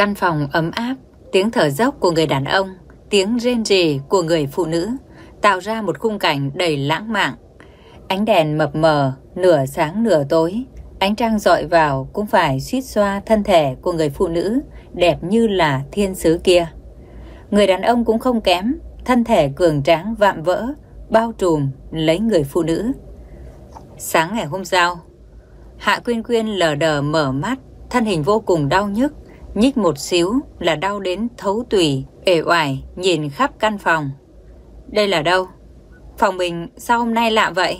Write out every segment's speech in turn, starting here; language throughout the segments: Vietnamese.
Căn phòng ấm áp, tiếng thở dốc của người đàn ông, tiếng rên rỉ của người phụ nữ tạo ra một khung cảnh đầy lãng mạn. Ánh đèn mập mờ, nửa sáng nửa tối, ánh trăng dọi vào cũng phải suýt xoa thân thể của người phụ nữ đẹp như là thiên sứ kia. Người đàn ông cũng không kém, thân thể cường tráng vạm vỡ, bao trùm lấy người phụ nữ. Sáng ngày hôm sau, Hạ Quyên Quyên lờ đờ mở mắt, thân hình vô cùng đau nhức, nhích một xíu là đau đến thấu tủy, ể oải nhìn khắp căn phòng. Đây là đâu? Phòng mình sao hôm nay lạ vậy?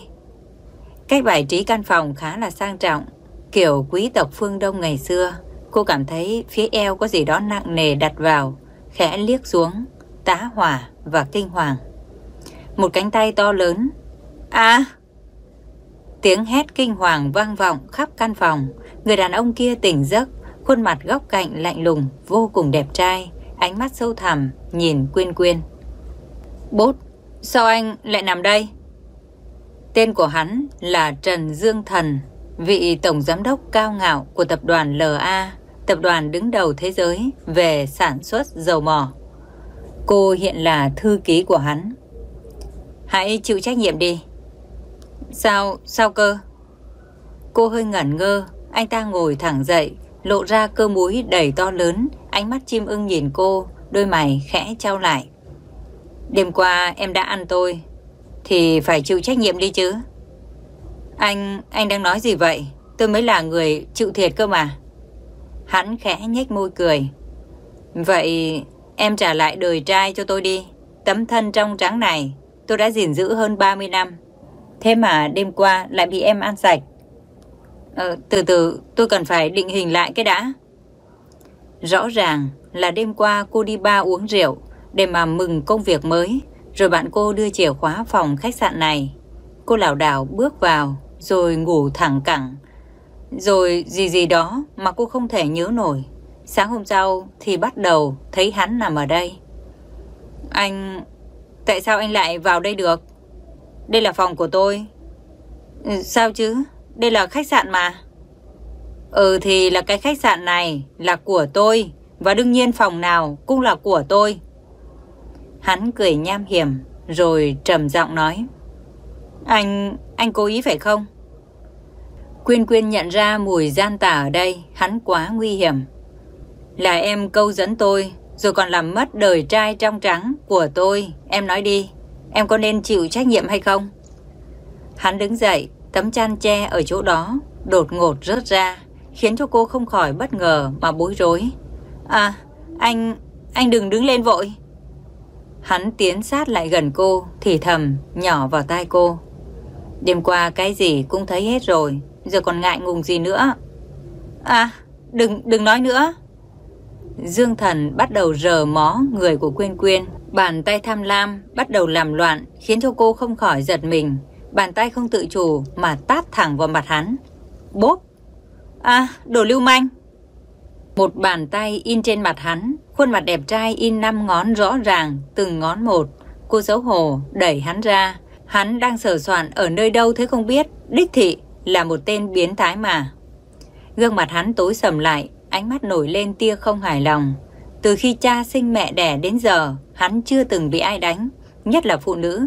Cách bài trí căn phòng khá là sang trọng, kiểu quý tộc phương Đông ngày xưa. Cô cảm thấy phía eo có gì đó nặng nề đặt vào, khẽ liếc xuống, tá hỏa và kinh hoàng. Một cánh tay to lớn. À! Tiếng hét kinh hoàng vang vọng khắp căn phòng. Người đàn ông kia tỉnh giấc, khuôn mặt góc cạnh lạnh lùng, vô cùng đẹp trai, ánh mắt sâu thẳm, nhìn quyên quyên. Bốt, sao anh lại nằm đây? Tên của hắn là Trần Dương Thần, vị tổng giám đốc cao ngạo của tập đoàn LA, tập đoàn đứng đầu thế giới về sản xuất dầu mỏ. Cô hiện là thư ký của hắn. Hãy chịu trách nhiệm đi. Sao, sao cơ? Cô hơi ngẩn ngơ, anh ta ngồi thẳng dậy, lộ ra cơ múi đầy to lớn, ánh mắt chim ưng nhìn cô, đôi mày khẽ trao lại. Đêm qua em đã ăn tôi, thì phải chịu trách nhiệm đi chứ. Anh, anh đang nói gì vậy? Tôi mới là người chịu thiệt cơ mà. Hắn khẽ nhếch môi cười. Vậy em trả lại đời trai cho tôi đi. Tấm thân trong trắng này tôi đã gìn giữ hơn 30 năm. Thế mà đêm qua lại bị em ăn sạch. Ờ, từ từ tôi cần phải định hình lại cái đã. Rõ ràng là đêm qua cô đi ba uống rượu để mà mừng công việc mới. Rồi bạn cô đưa chìa khóa phòng khách sạn này. Cô lảo đảo bước vào rồi ngủ thẳng cẳng. Rồi gì gì đó mà cô không thể nhớ nổi. Sáng hôm sau thì bắt đầu thấy hắn nằm ở đây. Anh... Tại sao anh lại vào đây được? Đây là phòng của tôi. Ừ, sao chứ? Đây là khách sạn mà. Ừ thì là cái khách sạn này là của tôi. Và đương nhiên phòng nào cũng là của tôi. Hắn cười nham hiểm rồi trầm giọng nói. Anh... anh cố ý phải không? Quyên Quyên nhận ra mùi gian tà ở đây, hắn quá nguy hiểm. Là em câu dẫn tôi, rồi còn làm mất đời trai trong trắng của tôi. Em nói đi, em có nên chịu trách nhiệm hay không? Hắn đứng dậy, tấm chăn che ở chỗ đó, đột ngột rớt ra, khiến cho cô không khỏi bất ngờ mà bối rối. À, anh, anh đừng đứng lên vội. Hắn tiến sát lại gần cô, thì thầm, nhỏ vào tai cô. Đêm qua cái gì cũng thấy hết rồi, giờ còn ngại ngùng gì nữa. À, đừng, đừng nói nữa. Dương thần bắt đầu rờ mó người của Quyên Quyên. Bàn tay tham lam bắt đầu làm loạn khiến cho cô không khỏi giật mình. Bàn tay không tự chủ mà tát thẳng vào mặt hắn. Bốp! À, đồ lưu manh! Một bàn tay in trên mặt hắn, khuôn mặt đẹp trai in năm ngón rõ ràng, từng ngón một. Cô xấu hổ đẩy hắn ra. Hắn đang sờ soạn ở nơi đâu thế không biết. Đích thị là một tên biến thái mà. Gương mặt hắn tối sầm lại, ánh mắt nổi lên tia không hài lòng. Từ khi cha sinh mẹ đẻ đến giờ, hắn chưa từng bị ai đánh, nhất là phụ nữ.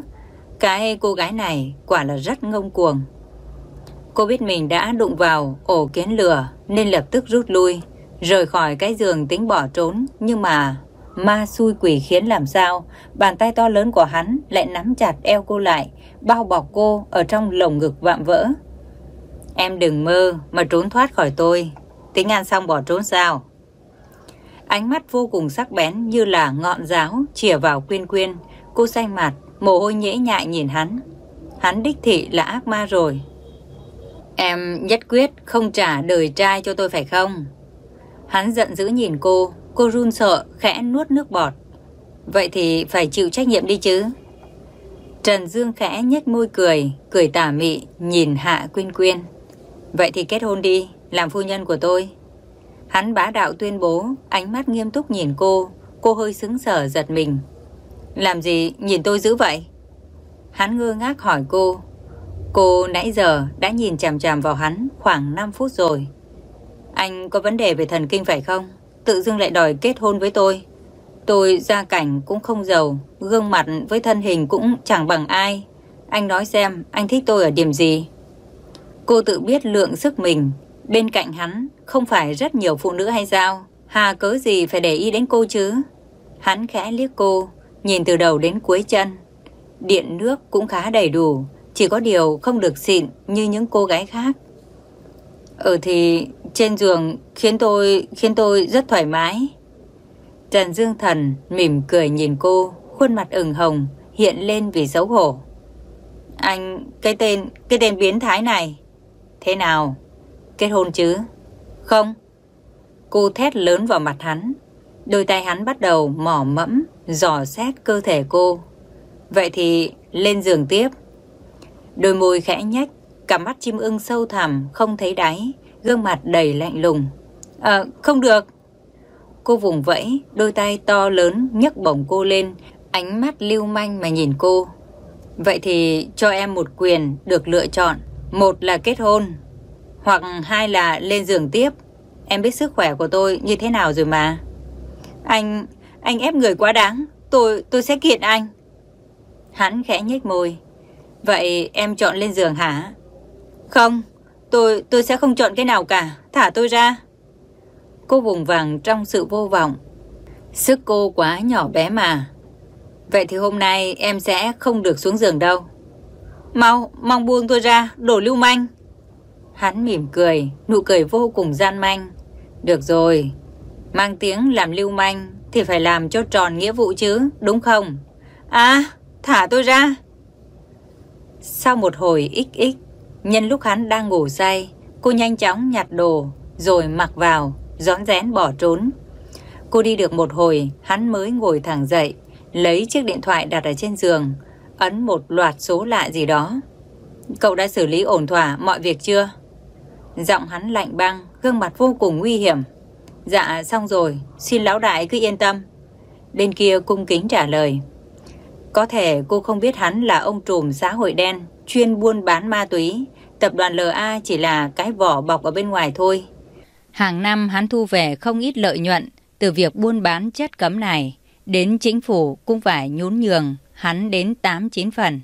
Cái cô gái này quả là rất ngông cuồng. Cô biết mình đã đụng vào ổ kiến lửa nên lập tức rút lui, rời khỏi cái giường tính bỏ trốn. Nhưng mà ma xui quỷ khiến làm sao, bàn tay to lớn của hắn lại nắm chặt eo cô lại, bao bọc cô ở trong lồng ngực vạm vỡ. Em đừng mơ mà trốn thoát khỏi tôi. Tính ăn xong bỏ trốn sao? Ánh mắt vô cùng sắc bén như là ngọn giáo chìa vào quyên quyên. Cô xanh mặt, mồ hôi nhễ nhại nhìn hắn. Hắn đích thị là ác ma rồi. Em nhất quyết không trả đời trai cho tôi phải không? Hắn giận dữ nhìn cô, cô run sợ, khẽ nuốt nước bọt. Vậy thì phải chịu trách nhiệm đi chứ. Trần Dương khẽ nhếch môi cười, cười tà mị, nhìn Hạ Quyên Quyên. Vậy thì kết hôn đi, làm phu nhân của tôi. Hắn bá đạo tuyên bố, ánh mắt nghiêm túc nhìn cô, cô hơi sững sờ giật mình. Làm gì nhìn tôi dữ vậy? Hắn ngơ ngác hỏi cô. Cô nãy giờ đã nhìn chằm chằm vào hắn khoảng 5 phút rồi. Anh có vấn đề về thần kinh phải không? tự dưng lại đòi kết hôn với tôi. Tôi gia cảnh cũng không giàu, gương mặt với thân hình cũng chẳng bằng ai. Anh nói xem, anh thích tôi ở điểm gì? Cô tự biết lượng sức mình, bên cạnh hắn không phải rất nhiều phụ nữ hay sao? Hà cớ gì phải để ý đến cô chứ? Hắn khẽ liếc cô, nhìn từ đầu đến cuối chân. Điện nước cũng khá đầy đủ, chỉ có điều không được xịn như những cô gái khác. Ừ thì trên giường khiến tôi khiến tôi rất thoải mái. Trần Dương Thần mỉm cười nhìn cô, khuôn mặt ửng hồng hiện lên vì xấu hổ. Anh, cái tên, cái tên biến thái này. Thế nào? Kết hôn chứ? Không. Cô thét lớn vào mặt hắn. Đôi tay hắn bắt đầu mỏ mẫm, dò xét cơ thể cô. Vậy thì lên giường tiếp. Đôi môi khẽ nhách, cả mắt chim ưng sâu thẳm, không thấy đáy, gương mặt đầy lạnh lùng. À, không được. Cô vùng vẫy, đôi tay to lớn nhấc bổng cô lên, ánh mắt lưu manh mà nhìn cô. Vậy thì cho em một quyền được lựa chọn. Một là kết hôn, hoặc hai là lên giường tiếp. Em biết sức khỏe của tôi như thế nào rồi mà. Anh, anh ép người quá đáng. Tôi, tôi sẽ kiện anh. Hắn khẽ nhếch môi. Vậy em chọn lên giường hả? Không, tôi, tôi sẽ không chọn cái nào cả. Thả tôi ra. Cô vùng vàng trong sự vô vọng. Sức cô quá nhỏ bé mà. Vậy thì hôm nay em sẽ không được xuống giường đâu. Mau, mong buông tôi ra, đổ lưu manh. Hắn mỉm cười, nụ cười vô cùng gian manh. Được rồi, mang tiếng làm lưu manh thì phải làm cho tròn nghĩa vụ chứ, đúng không? À, thả tôi ra. Sau một hồi ích ích, nhân lúc hắn đang ngủ say, cô nhanh chóng nhặt đồ, rồi mặc vào, rón rén bỏ trốn. Cô đi được một hồi, hắn mới ngồi thẳng dậy, lấy chiếc điện thoại đặt ở trên giường, ấn một loạt số lạ gì đó. Cậu đã xử lý ổn thỏa mọi việc chưa? Giọng hắn lạnh băng, gương mặt vô cùng nguy hiểm. Dạ xong rồi, xin lão đại cứ yên tâm. Bên kia cung kính trả lời. Có thể cô không biết hắn là ông trùm xã hội đen, chuyên buôn bán ma túy. Tập đoàn LA chỉ là cái vỏ bọc ở bên ngoài thôi. Hàng năm hắn thu về không ít lợi nhuận từ việc buôn bán chất cấm này. Đến chính phủ cũng phải nhún nhường hắn đến 8-9 phần.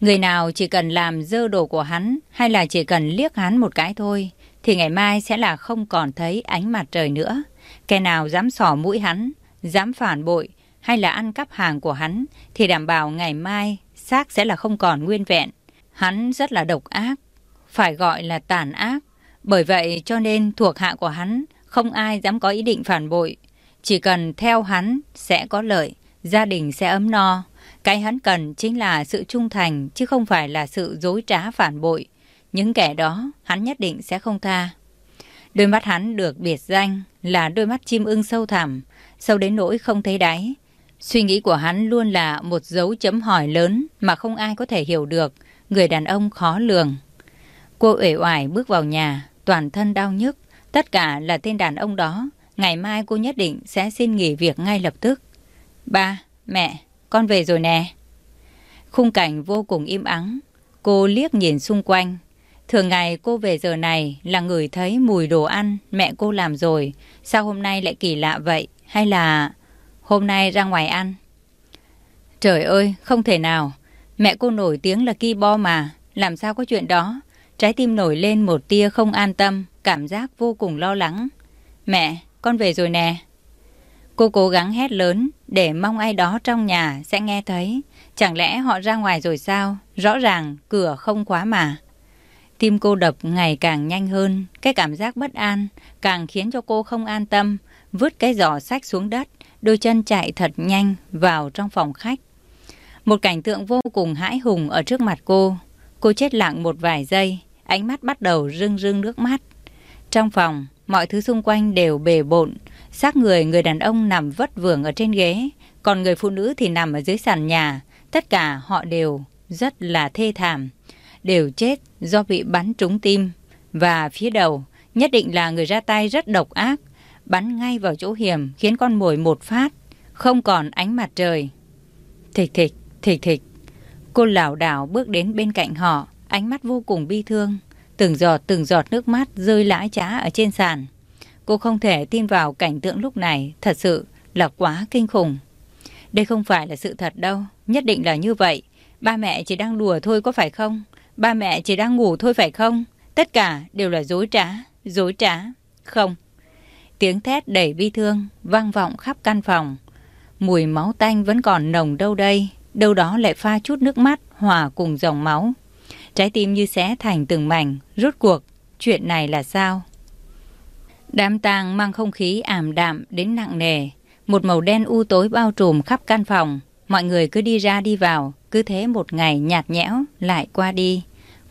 Người nào chỉ cần làm dơ đồ của hắn hay là chỉ cần liếc hắn một cái thôi thì ngày mai sẽ là không còn thấy ánh mặt trời nữa. Kẻ nào dám sỏ mũi hắn, dám phản bội hay là ăn cắp hàng của hắn thì đảm bảo ngày mai xác sẽ là không còn nguyên vẹn. Hắn rất là độc ác, phải gọi là tàn ác. Bởi vậy cho nên thuộc hạ của hắn không ai dám có ý định phản bội. Chỉ cần theo hắn sẽ có lợi, gia đình sẽ ấm no. Cái hắn cần chính là sự trung thành chứ không phải là sự dối trá phản bội. Những kẻ đó hắn nhất định sẽ không tha. Đôi mắt hắn được biệt danh là đôi mắt chim ưng sâu thẳm, sâu đến nỗi không thấy đáy. Suy nghĩ của hắn luôn là một dấu chấm hỏi lớn mà không ai có thể hiểu được, người đàn ông khó lường. Cô uể oải bước vào nhà, toàn thân đau nhức, tất cả là tên đàn ông đó. Ngày mai cô nhất định sẽ xin nghỉ việc ngay lập tức. Ba, mẹ, con về rồi nè. Khung cảnh vô cùng im ắng. Cô liếc nhìn xung quanh. Thường ngày cô về giờ này là ngửi thấy mùi đồ ăn mẹ cô làm rồi. Sao hôm nay lại kỳ lạ vậy? Hay là hôm nay ra ngoài ăn? Trời ơi, không thể nào. Mẹ cô nổi tiếng là ki bo mà. Làm sao có chuyện đó? Trái tim nổi lên một tia không an tâm, cảm giác vô cùng lo lắng. Mẹ, con về rồi nè. Cô cố gắng hét lớn để mong ai đó trong nhà sẽ nghe thấy. Chẳng lẽ họ ra ngoài rồi sao? Rõ ràng cửa không khóa mà. Tim cô đập ngày càng nhanh hơn, cái cảm giác bất an càng khiến cho cô không an tâm, vứt cái giỏ sách xuống đất, đôi chân chạy thật nhanh vào trong phòng khách. Một cảnh tượng vô cùng hãi hùng ở trước mặt cô. Cô chết lặng một vài giây, ánh mắt bắt đầu rưng rưng nước mắt. Trong phòng, mọi thứ xung quanh đều bề bộn, xác người người đàn ông nằm vất vưởng ở trên ghế, còn người phụ nữ thì nằm ở dưới sàn nhà. Tất cả họ đều rất là thê thảm, đều chết do bị bắn trúng tim. Và phía đầu nhất định là người ra tay rất độc ác, bắn ngay vào chỗ hiểm khiến con mồi một phát, không còn ánh mặt trời. Thịch thịch, thịch thịch. Cô lảo đảo bước đến bên cạnh họ, ánh mắt vô cùng bi thương. Từng giọt từng giọt nước mắt rơi lãi trá ở trên sàn. Cô không thể tin vào cảnh tượng lúc này, thật sự là quá kinh khủng. Đây không phải là sự thật đâu, nhất định là như vậy. Ba mẹ chỉ đang đùa thôi có phải không? Ba mẹ chỉ đang ngủ thôi phải không? Tất cả đều là dối trá, dối trá. Không. Tiếng thét đầy bi thương vang vọng khắp căn phòng. Mùi máu tanh vẫn còn nồng đâu đây, đâu đó lại pha chút nước mắt hòa cùng dòng máu. Trái tim như xé thành từng mảnh, rốt cuộc, chuyện này là sao? Đám tang mang không khí ảm đạm đến nặng nề. Một màu đen u tối bao trùm khắp căn phòng. Mọi người cứ đi ra đi vào, cứ thế một ngày nhạt nhẽo lại qua đi.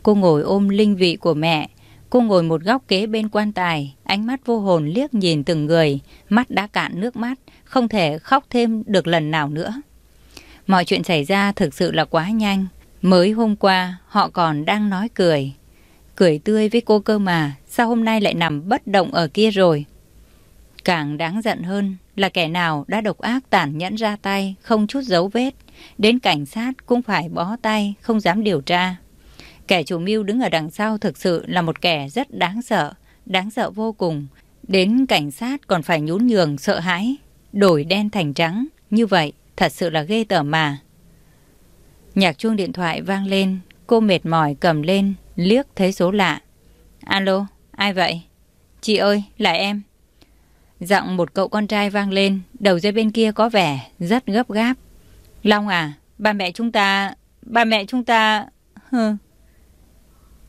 Cô ngồi ôm linh vị của mẹ. Cô ngồi một góc kế bên quan tài, ánh mắt vô hồn liếc nhìn từng người, mắt đã cạn nước mắt, không thể khóc thêm được lần nào nữa. Mọi chuyện xảy ra thực sự là quá nhanh. Mới hôm qua, họ còn đang nói cười. Cười tươi với cô cơ mà, sao hôm nay lại nằm bất động ở kia rồi? Càng đáng giận hơn là kẻ nào đã độc ác tàn nhẫn ra tay, không chút dấu vết. Đến cảnh sát cũng phải bó tay, không dám điều tra. Kẻ chủ mưu đứng ở đằng sau thực sự là một kẻ rất đáng sợ, đáng sợ vô cùng. Đến cảnh sát còn phải nhún nhường sợ hãi, đổi đen thành trắng. Như vậy thật sự là ghê tởm mà. Nhạc chuông điện thoại vang lên, cô mệt mỏi cầm lên, liếc thấy số lạ. Alo, ai vậy? Chị ơi, là em. Giọng một cậu con trai vang lên, đầu dây bên kia có vẻ rất gấp gáp. Long à, ba mẹ chúng ta... Ba mẹ chúng ta... Hừ.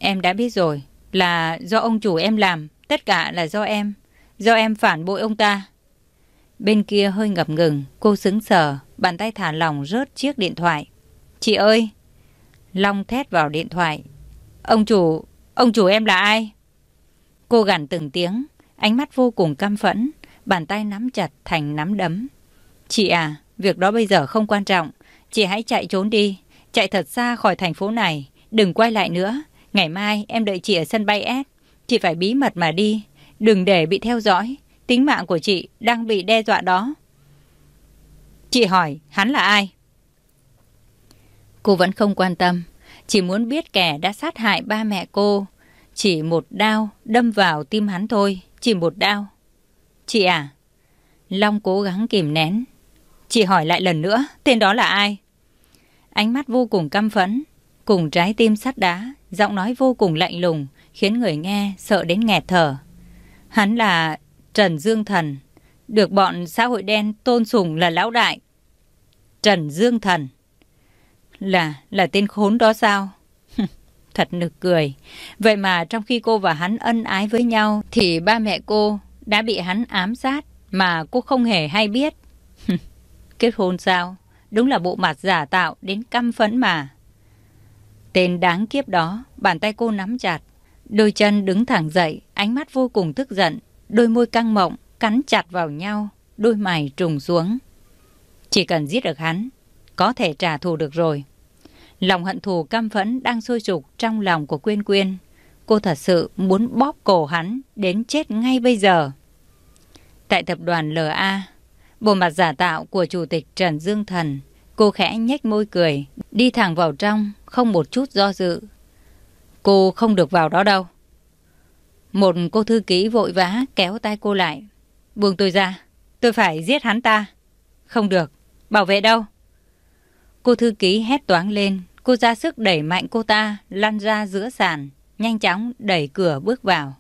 Em đã biết rồi, là do ông chủ em làm, tất cả là do em. Do em phản bội ông ta. Bên kia hơi ngập ngừng, cô xứng sở, bàn tay thả lỏng rớt chiếc điện thoại. Chị ơi! Long thét vào điện thoại. Ông chủ, ông chủ em là ai? Cô gằn từng tiếng, ánh mắt vô cùng căm phẫn, bàn tay nắm chặt thành nắm đấm. Chị à, việc đó bây giờ không quan trọng. Chị hãy chạy trốn đi, chạy thật xa khỏi thành phố này, đừng quay lại nữa. Ngày mai em đợi chị ở sân bay S. Chị phải bí mật mà đi, đừng để bị theo dõi. Tính mạng của chị đang bị đe dọa đó. Chị hỏi, hắn là ai? Cô vẫn không quan tâm, chỉ muốn biết kẻ đã sát hại ba mẹ cô. Chỉ một đao đâm vào tim hắn thôi, chỉ một đao. Chị à? Long cố gắng kìm nén. Chị hỏi lại lần nữa, tên đó là ai? Ánh mắt vô cùng căm phẫn, cùng trái tim sắt đá, giọng nói vô cùng lạnh lùng, khiến người nghe sợ đến nghẹt thở. Hắn là Trần Dương Thần, được bọn xã hội đen tôn sùng là lão đại. Trần Dương Thần. Là, là tên khốn đó sao? Thật nực cười. Vậy mà trong khi cô và hắn ân ái với nhau thì ba mẹ cô đã bị hắn ám sát mà cô không hề hay biết. Kết hôn sao? Đúng là bộ mặt giả tạo đến căm phẫn mà. Tên đáng kiếp đó, bàn tay cô nắm chặt. Đôi chân đứng thẳng dậy, ánh mắt vô cùng tức giận. Đôi môi căng mộng, cắn chặt vào nhau, đôi mày trùng xuống. Chỉ cần giết được hắn, có thể trả thù được rồi. Lòng hận thù căm phẫn đang sôi sục trong lòng của Quyên Quyên. Cô thật sự muốn bóp cổ hắn đến chết ngay bây giờ. Tại tập đoàn LA, bộ mặt giả tạo của Chủ tịch Trần Dương Thần, cô khẽ nhếch môi cười, đi thẳng vào trong, không một chút do dự. Cô không được vào đó đâu. Một cô thư ký vội vã kéo tay cô lại. Buông tôi ra, tôi phải giết hắn ta. Không được, bảo vệ đâu? Cô thư ký hét toáng lên, cô ra sức đẩy mạnh cô ta lăn ra giữa sàn, nhanh chóng đẩy cửa bước vào.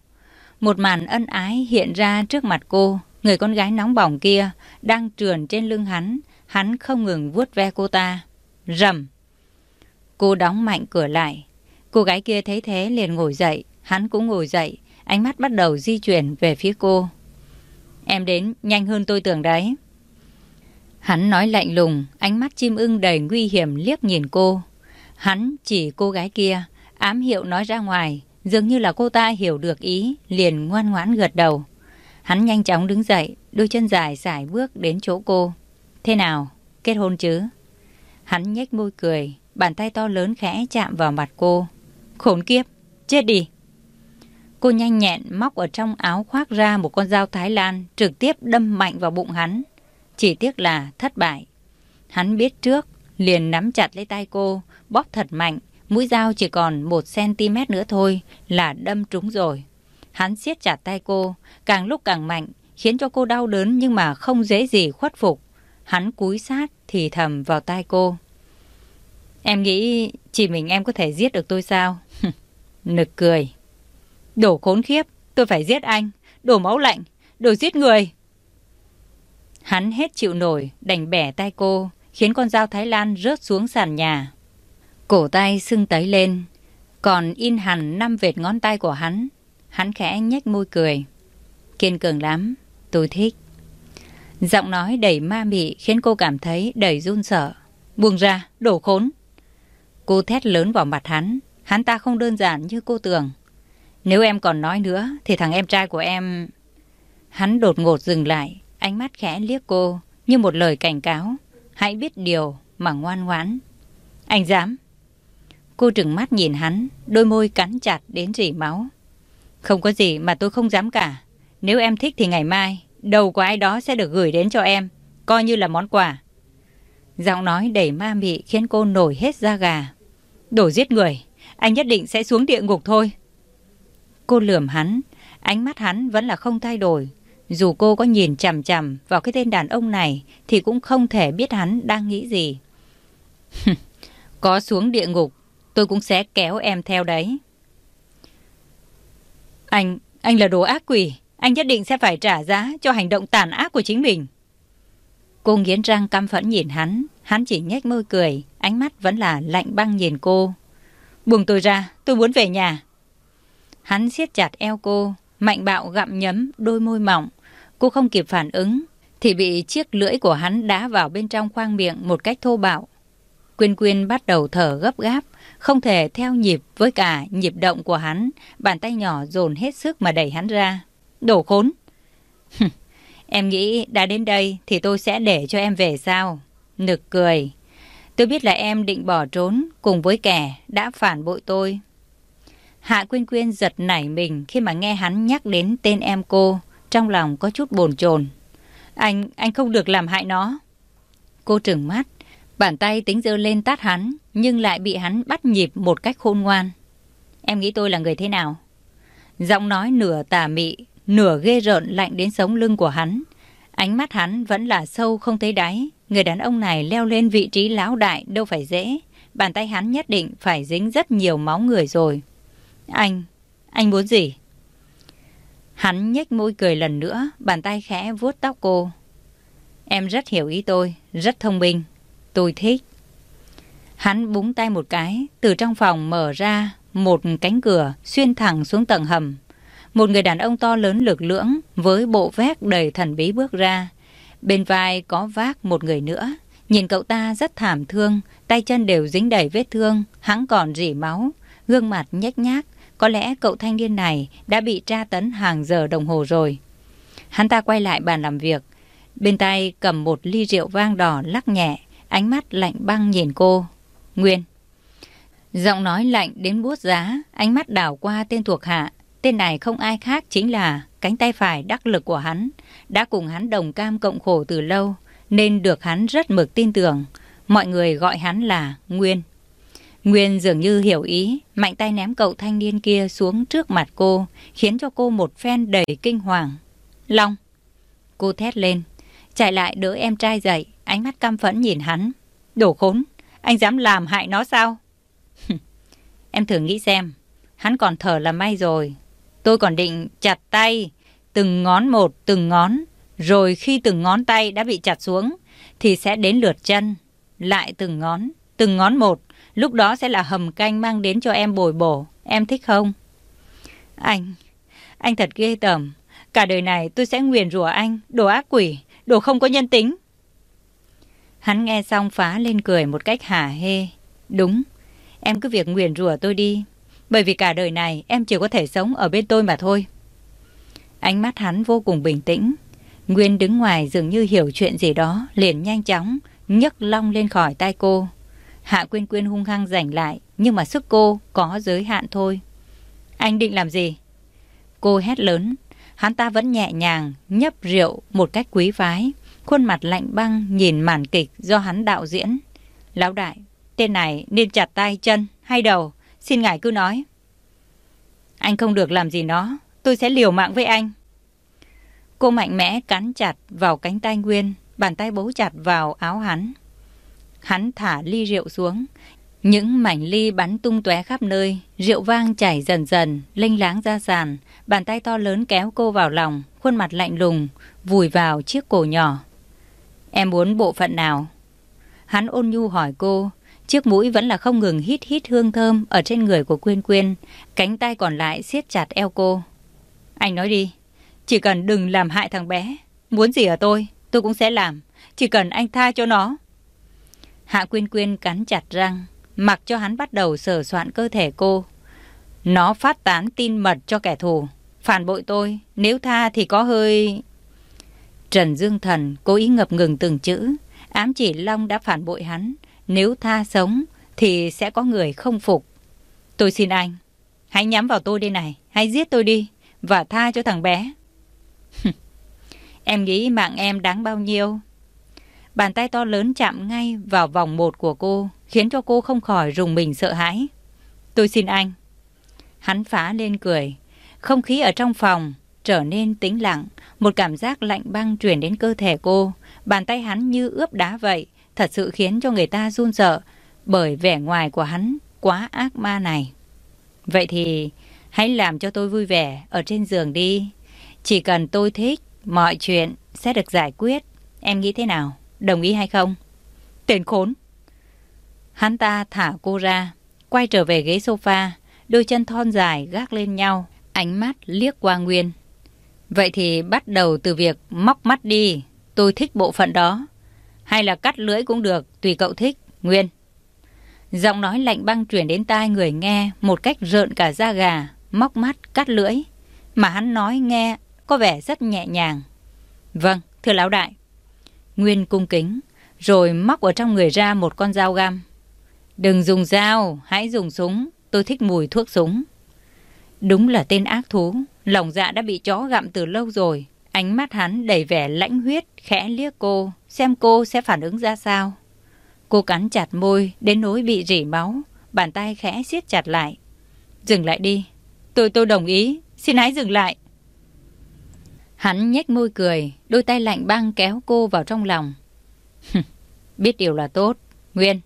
Một màn ân ái hiện ra trước mặt cô, người con gái nóng bỏng kia đang trườn trên lưng hắn, hắn không ngừng vuốt ve cô ta. Rầm. Cô đóng mạnh cửa lại. Cô gái kia thấy thế liền ngồi dậy, hắn cũng ngồi dậy, ánh mắt bắt đầu di chuyển về phía cô. Em đến nhanh hơn tôi tưởng đấy. Hắn nói lạnh lùng, ánh mắt chim ưng đầy nguy hiểm liếc nhìn cô. Hắn chỉ cô gái kia, ám hiệu nói ra ngoài, dường như là cô ta hiểu được ý, liền ngoan ngoãn gật đầu. Hắn nhanh chóng đứng dậy, đôi chân dài xải bước đến chỗ cô. Thế nào, kết hôn chứ? Hắn nhếch môi cười, bàn tay to lớn khẽ chạm vào mặt cô. Khốn kiếp, chết đi! Cô nhanh nhẹn móc ở trong áo khoác ra một con dao Thái Lan trực tiếp đâm mạnh vào bụng hắn. Chỉ tiếc là thất bại. Hắn biết trước, liền nắm chặt lấy tay cô, bóp thật mạnh. Mũi dao chỉ còn một cm nữa thôi là đâm trúng rồi. Hắn siết chặt tay cô, càng lúc càng mạnh, khiến cho cô đau đớn nhưng mà không dễ gì khuất phục. Hắn cúi sát thì thầm vào tai cô. Em nghĩ chỉ mình em có thể giết được tôi sao? Nực cười. Đổ khốn khiếp, tôi phải giết anh. Đổ máu lạnh, đổ giết người. Hắn hết chịu nổi, đành bẻ tay cô, khiến con dao Thái Lan rớt xuống sàn nhà. Cổ tay sưng tấy lên, còn in hẳn năm vệt ngón tay của hắn. Hắn khẽ nhếch môi cười. Kiên cường lắm, tôi thích. Giọng nói đầy ma mị khiến cô cảm thấy đầy run sợ. Buông ra, đổ khốn. Cô thét lớn vào mặt hắn. Hắn ta không đơn giản như cô tưởng. Nếu em còn nói nữa thì thằng em trai của em... Hắn đột ngột dừng lại, ánh mắt khẽ liếc cô như một lời cảnh cáo. Hãy biết điều mà ngoan ngoãn. Anh dám. Cô trừng mắt nhìn hắn, đôi môi cắn chặt đến rỉ máu. Không có gì mà tôi không dám cả. Nếu em thích thì ngày mai, đầu của ai đó sẽ được gửi đến cho em, coi như là món quà. Giọng nói đầy ma mị khiến cô nổi hết da gà. Đổ giết người, anh nhất định sẽ xuống địa ngục thôi. Cô lườm hắn, ánh mắt hắn vẫn là không thay đổi. Dù cô có nhìn chằm chằm vào cái tên đàn ông này thì cũng không thể biết hắn đang nghĩ gì. có xuống địa ngục, tôi cũng sẽ kéo em theo đấy. Anh, anh là đồ ác quỷ. Anh nhất định sẽ phải trả giá cho hành động tàn ác của chính mình. Cô nghiến răng căm phẫn nhìn hắn. Hắn chỉ nhếch môi cười. Ánh mắt vẫn là lạnh băng nhìn cô. Buông tôi ra, tôi muốn về nhà. Hắn siết chặt eo cô. Mạnh bạo gặm nhấm đôi môi mỏng. Cô không kịp phản ứng. Thì bị chiếc lưỡi của hắn đá vào bên trong khoang miệng một cách thô bạo. Quyên Quyên bắt đầu thở gấp gáp, không thể theo nhịp với cả nhịp động của hắn, bàn tay nhỏ dồn hết sức mà đẩy hắn ra. Đổ khốn! em nghĩ đã đến đây thì tôi sẽ để cho em về sao? Nực cười. Tôi biết là em định bỏ trốn cùng với kẻ đã phản bội tôi. Hạ Quyên Quyên giật nảy mình khi mà nghe hắn nhắc đến tên em cô, trong lòng có chút bồn chồn. Anh, anh không được làm hại nó. Cô trừng mắt, Bàn tay tính dơ lên tát hắn, nhưng lại bị hắn bắt nhịp một cách khôn ngoan. Em nghĩ tôi là người thế nào? Giọng nói nửa tà mị, nửa ghê rợn lạnh đến sống lưng của hắn. Ánh mắt hắn vẫn là sâu không thấy đáy. Người đàn ông này leo lên vị trí lão đại đâu phải dễ. Bàn tay hắn nhất định phải dính rất nhiều máu người rồi. Anh, anh muốn gì? Hắn nhếch môi cười lần nữa, bàn tay khẽ vuốt tóc cô. Em rất hiểu ý tôi, rất thông minh. Tôi thích. Hắn búng tay một cái, từ trong phòng mở ra một cánh cửa xuyên thẳng xuống tầng hầm. Một người đàn ông to lớn lực lưỡng với bộ vét đầy thần bí bước ra. Bên vai có vác một người nữa. Nhìn cậu ta rất thảm thương, tay chân đều dính đầy vết thương, hắn còn rỉ máu, gương mặt nhếch nhác. Có lẽ cậu thanh niên này đã bị tra tấn hàng giờ đồng hồ rồi. Hắn ta quay lại bàn làm việc, bên tay cầm một ly rượu vang đỏ lắc nhẹ, ánh mắt lạnh băng nhìn cô. Nguyên. Giọng nói lạnh đến buốt giá, ánh mắt đảo qua tên thuộc hạ. Tên này không ai khác chính là cánh tay phải đắc lực của hắn. Đã cùng hắn đồng cam cộng khổ từ lâu, nên được hắn rất mực tin tưởng. Mọi người gọi hắn là Nguyên. Nguyên dường như hiểu ý, mạnh tay ném cậu thanh niên kia xuống trước mặt cô, khiến cho cô một phen đầy kinh hoàng. Long! Cô thét lên, chạy lại đỡ em trai dậy, ánh mắt căm phẫn nhìn hắn. Đổ khốn, anh dám làm hại nó sao? em thử nghĩ xem, hắn còn thở là may rồi. Tôi còn định chặt tay, từng ngón một, từng ngón. Rồi khi từng ngón tay đã bị chặt xuống, thì sẽ đến lượt chân. Lại từng ngón, từng ngón một. Lúc đó sẽ là hầm canh mang đến cho em bồi bổ. Em thích không? Anh, anh thật ghê tởm. Cả đời này tôi sẽ nguyền rủa anh, đồ ác quỷ, đồ không có nhân tính. Hắn nghe xong phá lên cười một cách hả hê. Đúng, em cứ việc nguyền rủa tôi đi. Bởi vì cả đời này em chỉ có thể sống ở bên tôi mà thôi. Ánh mắt hắn vô cùng bình tĩnh. Nguyên đứng ngoài dường như hiểu chuyện gì đó, liền nhanh chóng, nhấc long lên khỏi tay cô. Hạ Quyên Quyên hung hăng giành lại, nhưng mà sức cô có giới hạn thôi. Anh định làm gì? Cô hét lớn, hắn ta vẫn nhẹ nhàng, nhấp rượu một cách quý phái khuôn mặt lạnh băng nhìn màn kịch do hắn đạo diễn. Lão đại, tên này nên chặt tay chân hay đầu, xin ngài cứ nói. Anh không được làm gì nó, tôi sẽ liều mạng với anh. Cô mạnh mẽ cắn chặt vào cánh tay Nguyên, bàn tay bấu chặt vào áo hắn. Hắn thả ly rượu xuống. Những mảnh ly bắn tung tóe khắp nơi, rượu vang chảy dần dần, lênh láng ra sàn. Bàn tay to lớn kéo cô vào lòng, khuôn mặt lạnh lùng, vùi vào chiếc cổ nhỏ. Em muốn bộ phận nào? Hắn ôn nhu hỏi cô, chiếc mũi vẫn là không ngừng hít hít hương thơm ở trên người của Quyên Quyên, cánh tay còn lại siết chặt eo cô. Anh nói đi, chỉ cần đừng làm hại thằng bé, muốn gì ở tôi, tôi cũng sẽ làm, chỉ cần anh tha cho nó. Hạ Quyên Quyên cắn chặt răng, mặc cho hắn bắt đầu sờ soạn cơ thể cô. Nó phát tán tin mật cho kẻ thù, phản bội tôi, nếu tha thì có hơi... Trần Dương Thần cố ý ngập ngừng từng chữ, ám chỉ Long đã phản bội hắn. Nếu tha sống thì sẽ có người không phục. Tôi xin anh, hãy nhắm vào tôi đây này, hãy giết tôi đi và tha cho thằng bé. em nghĩ mạng em đáng bao nhiêu? Bàn tay to lớn chạm ngay vào vòng một của cô, khiến cho cô không khỏi rùng mình sợ hãi. Tôi xin anh. Hắn phá lên cười. Không khí ở trong phòng trở nên tĩnh lặng, một cảm giác lạnh băng truyền đến cơ thể cô. Bàn tay hắn như ướp đá vậy, thật sự khiến cho người ta run sợ, bởi vẻ ngoài của hắn quá ác ma này. Vậy thì hãy làm cho tôi vui vẻ ở trên giường đi. Chỉ cần tôi thích, mọi chuyện sẽ được giải quyết. Em nghĩ thế nào? Đồng ý hay không? Tên khốn! Hắn ta thả cô ra, quay trở về ghế sofa, đôi chân thon dài gác lên nhau, ánh mắt liếc qua Nguyên. Vậy thì bắt đầu từ việc móc mắt đi, tôi thích bộ phận đó. Hay là cắt lưỡi cũng được, tùy cậu thích, Nguyên. Giọng nói lạnh băng truyền đến tai người nghe một cách rợn cả da gà, móc mắt, cắt lưỡi. Mà hắn nói nghe có vẻ rất nhẹ nhàng. Vâng, thưa lão đại. Nguyên cung kính, rồi móc ở trong người ra một con dao găm. Đừng dùng dao, hãy dùng súng, tôi thích mùi thuốc súng. Đúng là tên ác thú, lòng dạ đã bị chó gặm từ lâu rồi. Ánh mắt hắn đầy vẻ lãnh huyết, khẽ liếc cô, xem cô sẽ phản ứng ra sao. Cô cắn chặt môi, đến nỗi bị rỉ máu, bàn tay khẽ siết chặt lại. Dừng lại đi, tôi tôi đồng ý, xin hãy dừng lại. Hắn nhếch môi cười, đôi tay lạnh băng kéo cô vào trong lòng. biết điều là tốt. Nguyên,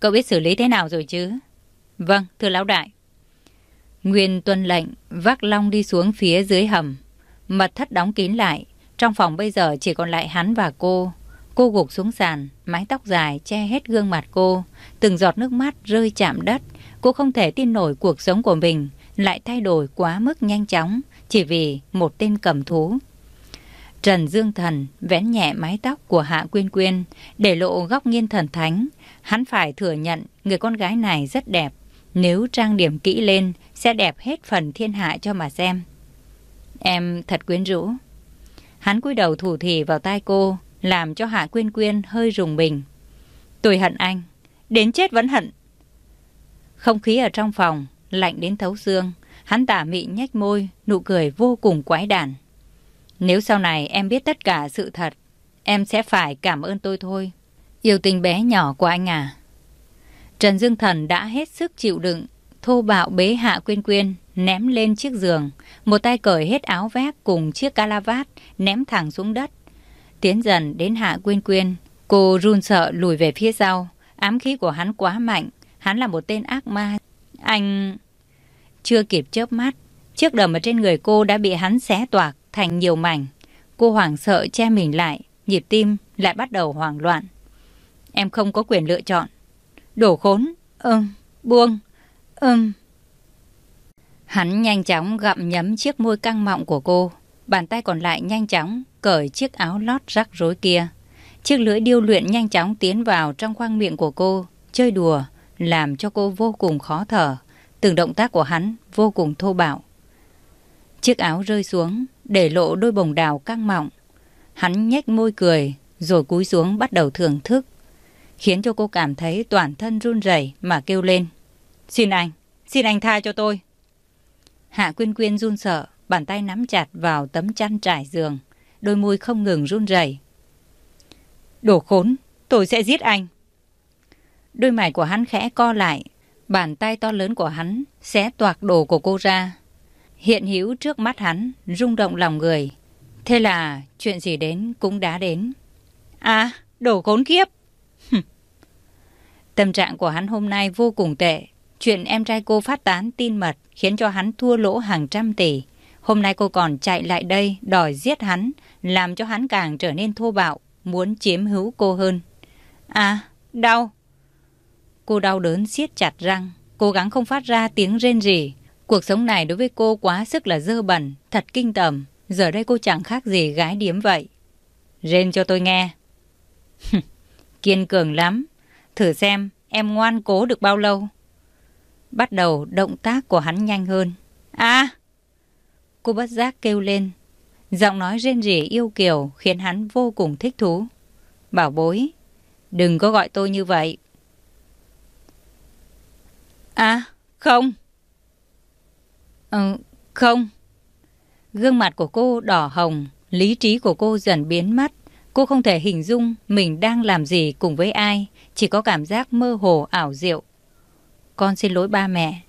cậu biết xử lý thế nào rồi chứ? Vâng, thưa lão đại. Nguyên tuân lệnh, vác long đi xuống phía dưới hầm. Mật thất đóng kín lại. Trong phòng bây giờ chỉ còn lại hắn và cô. Cô gục xuống sàn, mái tóc dài che hết gương mặt cô. Từng giọt nước mắt rơi chạm đất. Cô không thể tin nổi cuộc sống của mình lại thay đổi quá mức nhanh chóng chỉ vì một tên cầm thú. Trần Dương Thần vén nhẹ mái tóc của Hạ Quyên Quyên để lộ góc nghiên thần thánh. Hắn phải thừa nhận người con gái này rất đẹp. Nếu trang điểm kỹ lên sẽ đẹp hết phần thiên hạ cho mà xem. Em thật quyến rũ. Hắn cúi đầu thủ thỉ vào tai cô, làm cho Hạ Quyên Quyên hơi rùng mình. Tôi hận anh, đến chết vẫn hận. Không khí ở trong phòng, lạnh đến thấu xương. Hắn tả mị nhếch môi, nụ cười vô cùng quái đản. Nếu sau này em biết tất cả sự thật, em sẽ phải cảm ơn tôi thôi. Yêu tình bé nhỏ của anh à. Trần Dương Thần đã hết sức chịu đựng, thô bạo bế hạ quyên quyên, ném lên chiếc giường. Một tay cởi hết áo vest cùng chiếc calavat, ném thẳng xuống đất. Tiến dần đến hạ quyên quyên, cô run sợ lùi về phía sau. Ám khí của hắn quá mạnh, hắn là một tên ác ma. Anh... Chưa kịp chớp mắt, chiếc đầm ở trên người cô đã bị hắn xé toạc thành nhiều mảnh. Cô hoảng sợ che mình lại, nhịp tim lại bắt đầu hoảng loạn. Em không có quyền lựa chọn. Đổ khốn, ừm, buông, ừm. Hắn nhanh chóng gặm nhấm chiếc môi căng mọng của cô. Bàn tay còn lại nhanh chóng cởi chiếc áo lót rắc rối kia. Chiếc lưỡi điêu luyện nhanh chóng tiến vào trong khoang miệng của cô, chơi đùa, làm cho cô vô cùng khó thở. Từng động tác của hắn vô cùng thô bạo. Chiếc áo rơi xuống, để lộ đôi bồng đào căng mọng. Hắn nhếch môi cười, rồi cúi xuống bắt đầu thưởng thức. Khiến cho cô cảm thấy toàn thân run rẩy mà kêu lên. Xin anh, xin anh tha cho tôi. Hạ Quyên Quyên run sợ, bàn tay nắm chặt vào tấm chăn trải giường. Đôi môi không ngừng run rẩy. Đồ khốn, tôi sẽ giết anh. Đôi mày của hắn khẽ co lại, bàn tay to lớn của hắn xé toạc đồ của cô ra. hiện hữu trước mắt hắn, rung động lòng người. Thế là chuyện gì đến cũng đã đến. À, đồ khốn kiếp! Tâm trạng của hắn hôm nay vô cùng tệ. Chuyện em trai cô phát tán tin mật khiến cho hắn thua lỗ hàng trăm tỷ. Hôm nay cô còn chạy lại đây đòi giết hắn, làm cho hắn càng trở nên thô bạo, muốn chiếm hữu cô hơn. À, đau. Cô đau đớn siết chặt răng, cố gắng không phát ra tiếng rên rỉ. Cuộc sống này đối với cô quá sức là dơ bẩn, thật kinh tởm. Giờ đây cô chẳng khác gì gái điếm vậy. Rên cho tôi nghe. Kiên cường lắm. Thử xem em ngoan cố được bao lâu. Bắt đầu động tác của hắn nhanh hơn. À! Cô bất giác kêu lên. Giọng nói rên rỉ yêu kiều khiến hắn vô cùng thích thú. Bảo bối, đừng có gọi tôi như vậy. À, không. Ừ, không. Gương mặt của cô đỏ hồng, lý trí của cô dần biến mất. Cô không thể hình dung mình đang làm gì cùng với ai, chỉ có cảm giác mơ hồ ảo diệu. Con xin lỗi ba mẹ,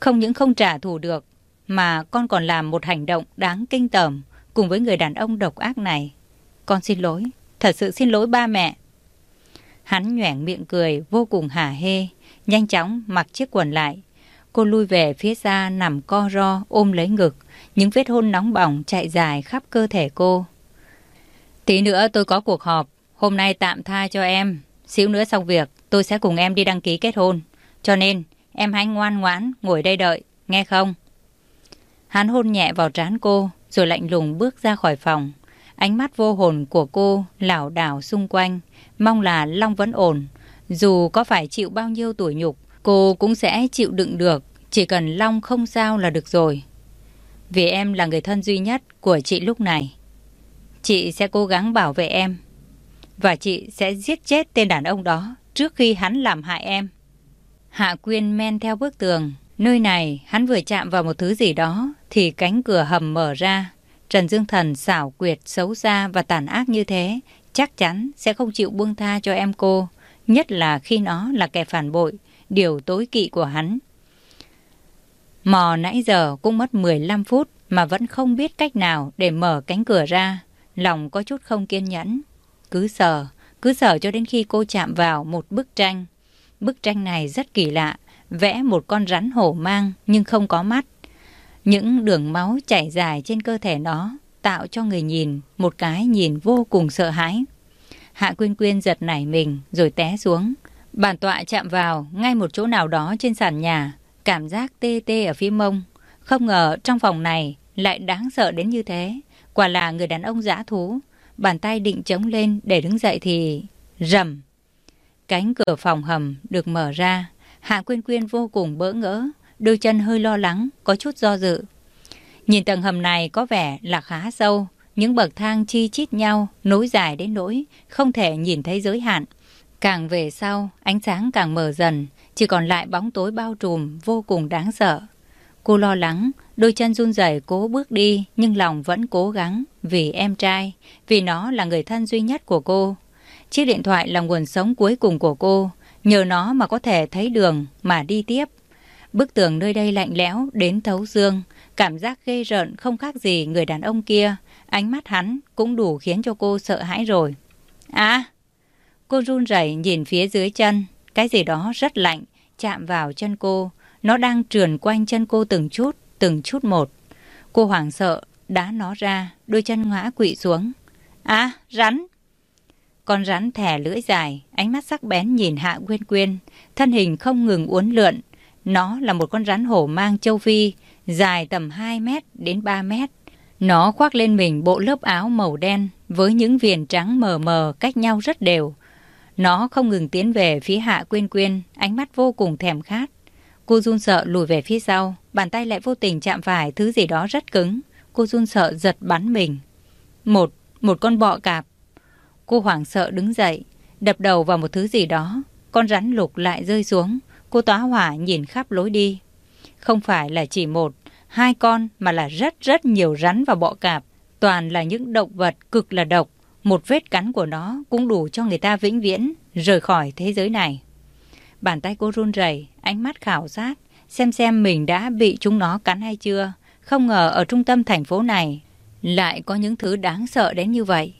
không những không trả thù được, mà con còn làm một hành động đáng kinh tởm cùng với người đàn ông độc ác này. Con xin lỗi, thật sự xin lỗi ba mẹ. Hắn nhoẻn miệng cười vô cùng hả hê, nhanh chóng mặc chiếc quần lại. Cô lui về phía xa nằm co ro ôm lấy ngực, những vết hôn nóng bỏng chạy dài khắp cơ thể cô. Tí nữa tôi có cuộc họp, hôm nay tạm tha cho em. Xíu nữa xong việc, tôi sẽ cùng em đi đăng ký kết hôn. Cho nên, em hãy ngoan ngoãn, ngồi đây đợi, nghe không? Hắn hôn nhẹ vào trán cô, rồi lạnh lùng bước ra khỏi phòng. Ánh mắt vô hồn của cô lảo đảo xung quanh, mong là Long vẫn ổn. Dù có phải chịu bao nhiêu tuổi nhục, cô cũng sẽ chịu đựng được, chỉ cần Long không sao là được rồi. Vì em là người thân duy nhất của chị lúc này. Chị sẽ cố gắng bảo vệ em. Và chị sẽ giết chết tên đàn ông đó trước khi hắn làm hại em. Hạ Quyên men theo bức tường. Nơi này hắn vừa chạm vào một thứ gì đó thì cánh cửa hầm mở ra. Trần Dương Thần xảo quyệt, xấu xa và tàn ác như thế chắc chắn sẽ không chịu buông tha cho em cô. Nhất là khi nó là kẻ phản bội, điều tối kỵ của hắn. Mò nãy giờ cũng mất 15 phút mà vẫn không biết cách nào để mở cánh cửa ra. Lòng có chút không kiên nhẫn. Cứ sờ, cứ sờ cho đến khi cô chạm vào một bức tranh. Bức tranh này rất kỳ lạ, vẽ một con rắn hổ mang nhưng không có mắt. Những đường máu chảy dài trên cơ thể nó tạo cho người nhìn một cái nhìn vô cùng sợ hãi. Hạ Quyên Quyên giật nảy mình rồi té xuống. Bàn tọa chạm vào ngay một chỗ nào đó trên sàn nhà, cảm giác tê tê ở phía mông. Không ngờ trong phòng này lại đáng sợ đến như thế. Quả là người đàn ông dã thú. Bàn tay định chống lên để đứng dậy thì... Rầm! Cánh cửa phòng hầm được mở ra. Hạ Quyên Quyên vô cùng bỡ ngỡ. Đôi chân hơi lo lắng, có chút do dự. Nhìn tầng hầm này có vẻ là khá sâu. Những bậc thang chi chít nhau, nối dài đến nỗi, không thể nhìn thấy giới hạn. Càng về sau, ánh sáng càng mờ dần, chỉ còn lại bóng tối bao trùm vô cùng đáng sợ. Cô lo lắng, đôi chân run rẩy cố bước đi, nhưng lòng vẫn cố gắng vì em trai, vì nó là người thân duy nhất của cô. Chiếc điện thoại là nguồn sống cuối cùng của cô, nhờ nó mà có thể thấy đường mà đi tiếp. Bức tường nơi đây lạnh lẽo đến thấu xương, cảm giác ghê rợn không khác gì người đàn ông kia. Ánh mắt hắn cũng đủ khiến cho cô sợ hãi rồi. À! Cô run rẩy nhìn phía dưới chân, cái gì đó rất lạnh, chạm vào chân cô. Nó đang trườn quanh chân cô từng chút, từng chút một. Cô hoảng sợ, đá nó ra, đôi chân ngã quỵ xuống. À, rắn! Con rắn thẻ lưỡi dài, ánh mắt sắc bén nhìn Hạ Quyên Quyên, thân hình không ngừng uốn lượn. Nó là một con rắn hổ mang châu Phi, dài tầm 2 mét đến 3 mét. Nó khoác lên mình bộ lớp áo màu đen với những viền trắng mờ mờ cách nhau rất đều. Nó không ngừng tiến về phía Hạ Quyên Quyên, ánh mắt vô cùng thèm khát. Cô run sợ lùi về phía sau, bàn tay lại vô tình chạm phải thứ gì đó rất cứng. Cô run sợ giật bắn mình. Một, một con bọ cạp. Cô hoảng sợ đứng dậy, đập đầu vào một thứ gì đó. Con rắn lục lại rơi xuống. Cô tóa hỏa nhìn khắp lối đi. Không phải là chỉ một, hai con mà là rất rất nhiều rắn và bọ cạp. Toàn là những động vật cực là độc. Một vết cắn của nó cũng đủ cho người ta vĩnh viễn rời khỏi thế giới này. Bàn tay cô run rẩy, ánh mắt khảo sát, xem xem mình đã bị chúng nó cắn hay chưa. không ngờ ở trung tâm thành phố này lại có những thứ đáng sợ đến như vậy.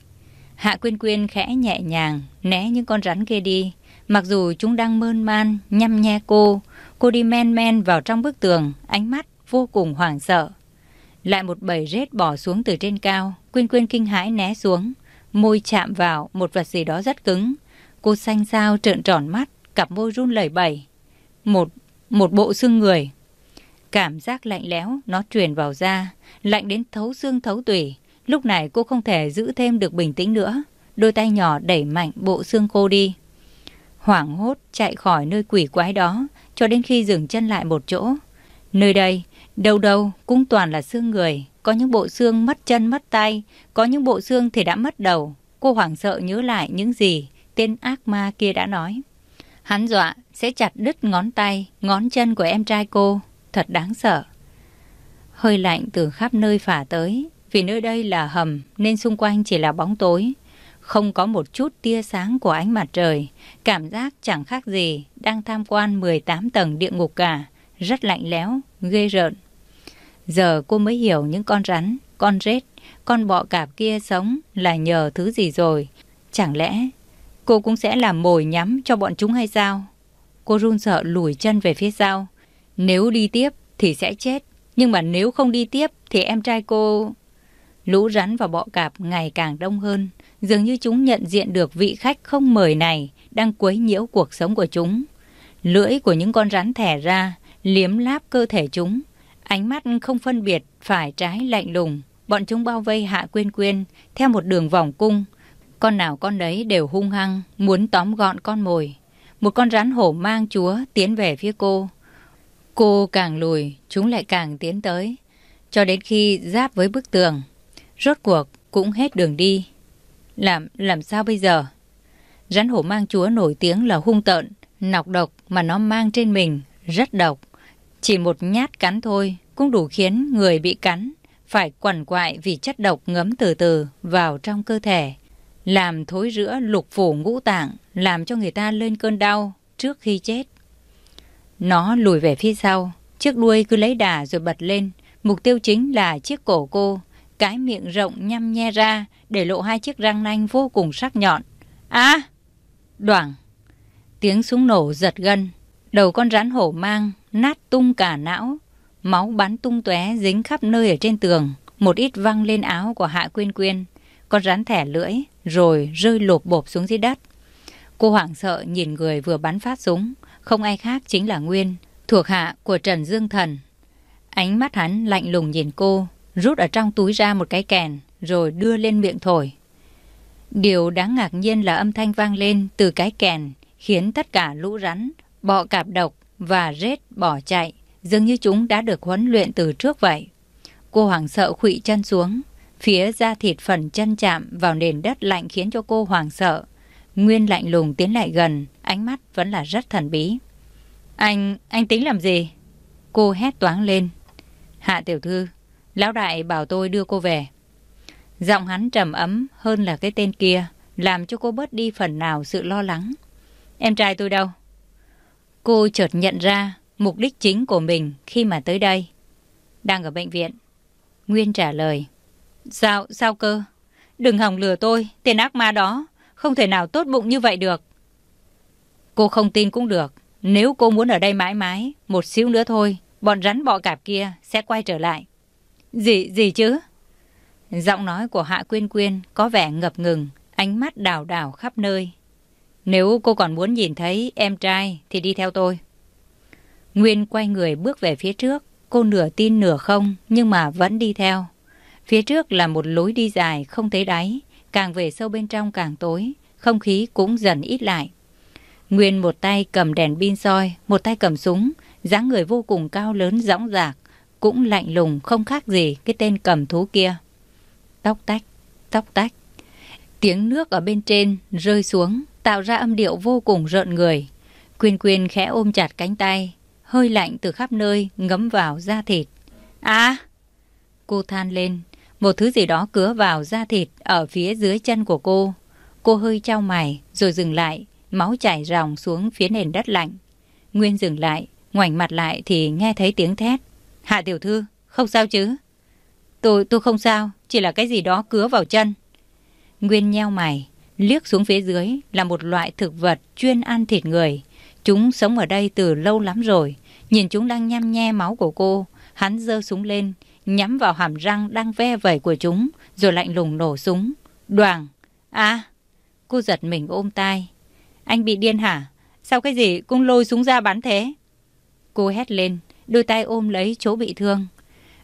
Hạ Quyên Quyên khẽ nhẹ nhàng né những con rắn kia đi. Mặc dù chúng đang mơn man, nhăm nhe cô, cô đi men men vào trong bức tường, ánh mắt vô cùng hoảng sợ. Lại một bầy rết bỏ xuống từ trên cao, Quyên Quyên kinh hãi né xuống, môi chạm vào một vật gì đó rất cứng. Cô xanh xao trợn tròn mắt, cặp môi run lẩy bẩy. Một, một bộ xương người. Cảm giác lạnh lẽo nó truyền vào da, lạnh đến thấu xương thấu tủy. Lúc này cô không thể giữ thêm được bình tĩnh nữa. Đôi tay nhỏ đẩy mạnh bộ xương cô đi. Hoảng hốt chạy khỏi nơi quỷ quái đó cho đến khi dừng chân lại một chỗ. Nơi đây, đâu đâu cũng toàn là xương người. Có những bộ xương mất chân mất tay, có những bộ xương thì đã mất đầu. Cô hoảng sợ nhớ lại những gì tên ác ma kia đã nói. Hắn dọa sẽ chặt đứt ngón tay, ngón chân của em trai cô. Thật đáng sợ. Hơi lạnh từ khắp nơi phả tới. Vì nơi đây là hầm nên xung quanh chỉ là bóng tối. Không có một chút tia sáng của ánh mặt trời. Cảm giác chẳng khác gì đang tham quan 18 tầng địa ngục cả. Rất lạnh lẽo, ghê rợn. Giờ cô mới hiểu những con rắn, con rết, con bọ cạp kia sống là nhờ thứ gì rồi. Chẳng lẽ cô cũng sẽ làm mồi nhắm cho bọn chúng hay sao? Cô run sợ lùi chân về phía sau. Nếu đi tiếp thì sẽ chết. Nhưng mà nếu không đi tiếp thì em trai cô... Lũ rắn và bọ cạp ngày càng đông hơn. Dường như chúng nhận diện được vị khách không mời này đang quấy nhiễu cuộc sống của chúng. Lưỡi của những con rắn thẻ ra, liếm láp cơ thể chúng. Ánh mắt không phân biệt phải trái lạnh lùng. Bọn chúng bao vây Hạ Quyên Quyên theo một đường vòng cung. Con nào con đấy đều hung hăng, muốn tóm gọn con mồi. Một con rắn hổ mang chúa tiến về phía cô. Cô càng lùi, chúng lại càng tiến tới. Cho đến khi giáp với bức tường. Rốt cuộc cũng hết đường đi. Làm, làm sao bây giờ? Rắn hổ mang chúa nổi tiếng là hung tợn, nọc độc mà nó mang trên mình, rất độc. Chỉ một nhát cắn thôi cũng đủ khiến người bị cắn phải quằn quại vì chất độc ngấm từ từ vào trong cơ thể, làm thối rữa lục phủ ngũ tạng, làm cho người ta lên cơn đau trước khi chết. Nó lùi về phía sau, chiếc đuôi cứ lấy đà rồi bật lên, mục tiêu chính là chiếc cổ cô, cái miệng rộng nhăm nhe ra để lộ hai chiếc răng nanh vô cùng sắc nhọn. À! Đoảng! Tiếng súng nổ giật gân, đầu con rắn hổ mang nát tung cả não, máu bắn tung tóe dính khắp nơi ở trên tường, một ít văng lên áo của Hạ Quyên Quyên. Con rắn thẻ lưỡi, rồi rơi lột bộp xuống dưới đất. Cô hoảng sợ nhìn người vừa bắn phát súng, không ai khác chính là Nguyên, thuộc hạ của Trần Dương Thần. Ánh mắt hắn lạnh lùng nhìn cô, rút ở trong túi ra một cái kèn, rồi đưa lên miệng thổi. Điều đáng ngạc nhiên là âm thanh vang lên từ cái kèn, khiến tất cả lũ rắn, bọ cạp độc và rết bỏ chạy, dường như chúng đã được huấn luyện từ trước vậy. Cô hoảng sợ khụy chân xuống, phía da thịt phần chân chạm vào nền đất lạnh khiến cho cô hoảng sợ. Nguyên lạnh lùng tiến lại gần, ánh mắt vẫn là rất thần bí. Anh, anh tính làm gì? Cô hét toáng lên. Hạ tiểu thư, lão đại bảo tôi đưa cô về. Giọng hắn trầm ấm hơn là cái tên kia, làm cho cô bớt đi phần nào sự lo lắng. Em trai tôi đâu? Cô chợt nhận ra mục đích chính của mình khi mà tới đây. Đang ở bệnh viện. Nguyên trả lời. Sao, sao cơ? Đừng hòng lừa tôi, tên ác ma đó. Không thể nào tốt bụng như vậy được. Cô không tin cũng được. Nếu cô muốn ở đây mãi mãi, một xíu nữa thôi, bọn rắn bọ cạp kia sẽ quay trở lại. Gì, gì chứ? Giọng nói của Hạ Quyên Quyên có vẻ ngập ngừng, ánh mắt đào đảo khắp nơi. Nếu cô còn muốn nhìn thấy em trai thì đi theo tôi. Nguyên quay người bước về phía trước. Cô nửa tin nửa không nhưng mà vẫn đi theo. Phía trước là một lối đi dài không thấy đáy. Càng về sâu bên trong càng tối. Không khí cũng dần ít lại. Nguyên một tay cầm đèn pin soi, một tay cầm súng. dáng người vô cùng cao lớn dõng dạc. Cũng lạnh lùng không khác gì cái tên cầm thú kia. Tóc tách, tóc tách. Tiếng nước ở bên trên rơi xuống tạo ra âm điệu vô cùng rợn người. Quyên Quyên khẽ ôm chặt cánh tay, hơi lạnh từ khắp nơi ngấm vào da thịt. À! Cô than lên, một thứ gì đó cứa vào da thịt ở phía dưới chân của cô. Cô hơi trao mày rồi dừng lại, máu chảy ròng xuống phía nền đất lạnh. Nguyên dừng lại, ngoảnh mặt lại thì nghe thấy tiếng thét. Hạ tiểu thư, không sao chứ? Tôi, tôi không sao, chỉ là cái gì đó cứa vào chân. Nguyên nheo mày, liếc xuống phía dưới là một loại thực vật chuyên ăn thịt người. Chúng sống ở đây từ lâu lắm rồi. Nhìn chúng đang nhăm nhe máu của cô, hắn giơ súng lên, nhắm vào hàm răng đang ve vẩy của chúng, rồi lạnh lùng nổ súng. Đoàn! À! Cô giật mình ôm tai. Anh bị điên hả? Sao cái gì cũng lôi súng ra bắn thế? Cô hét lên, đôi tay ôm lấy chỗ bị thương.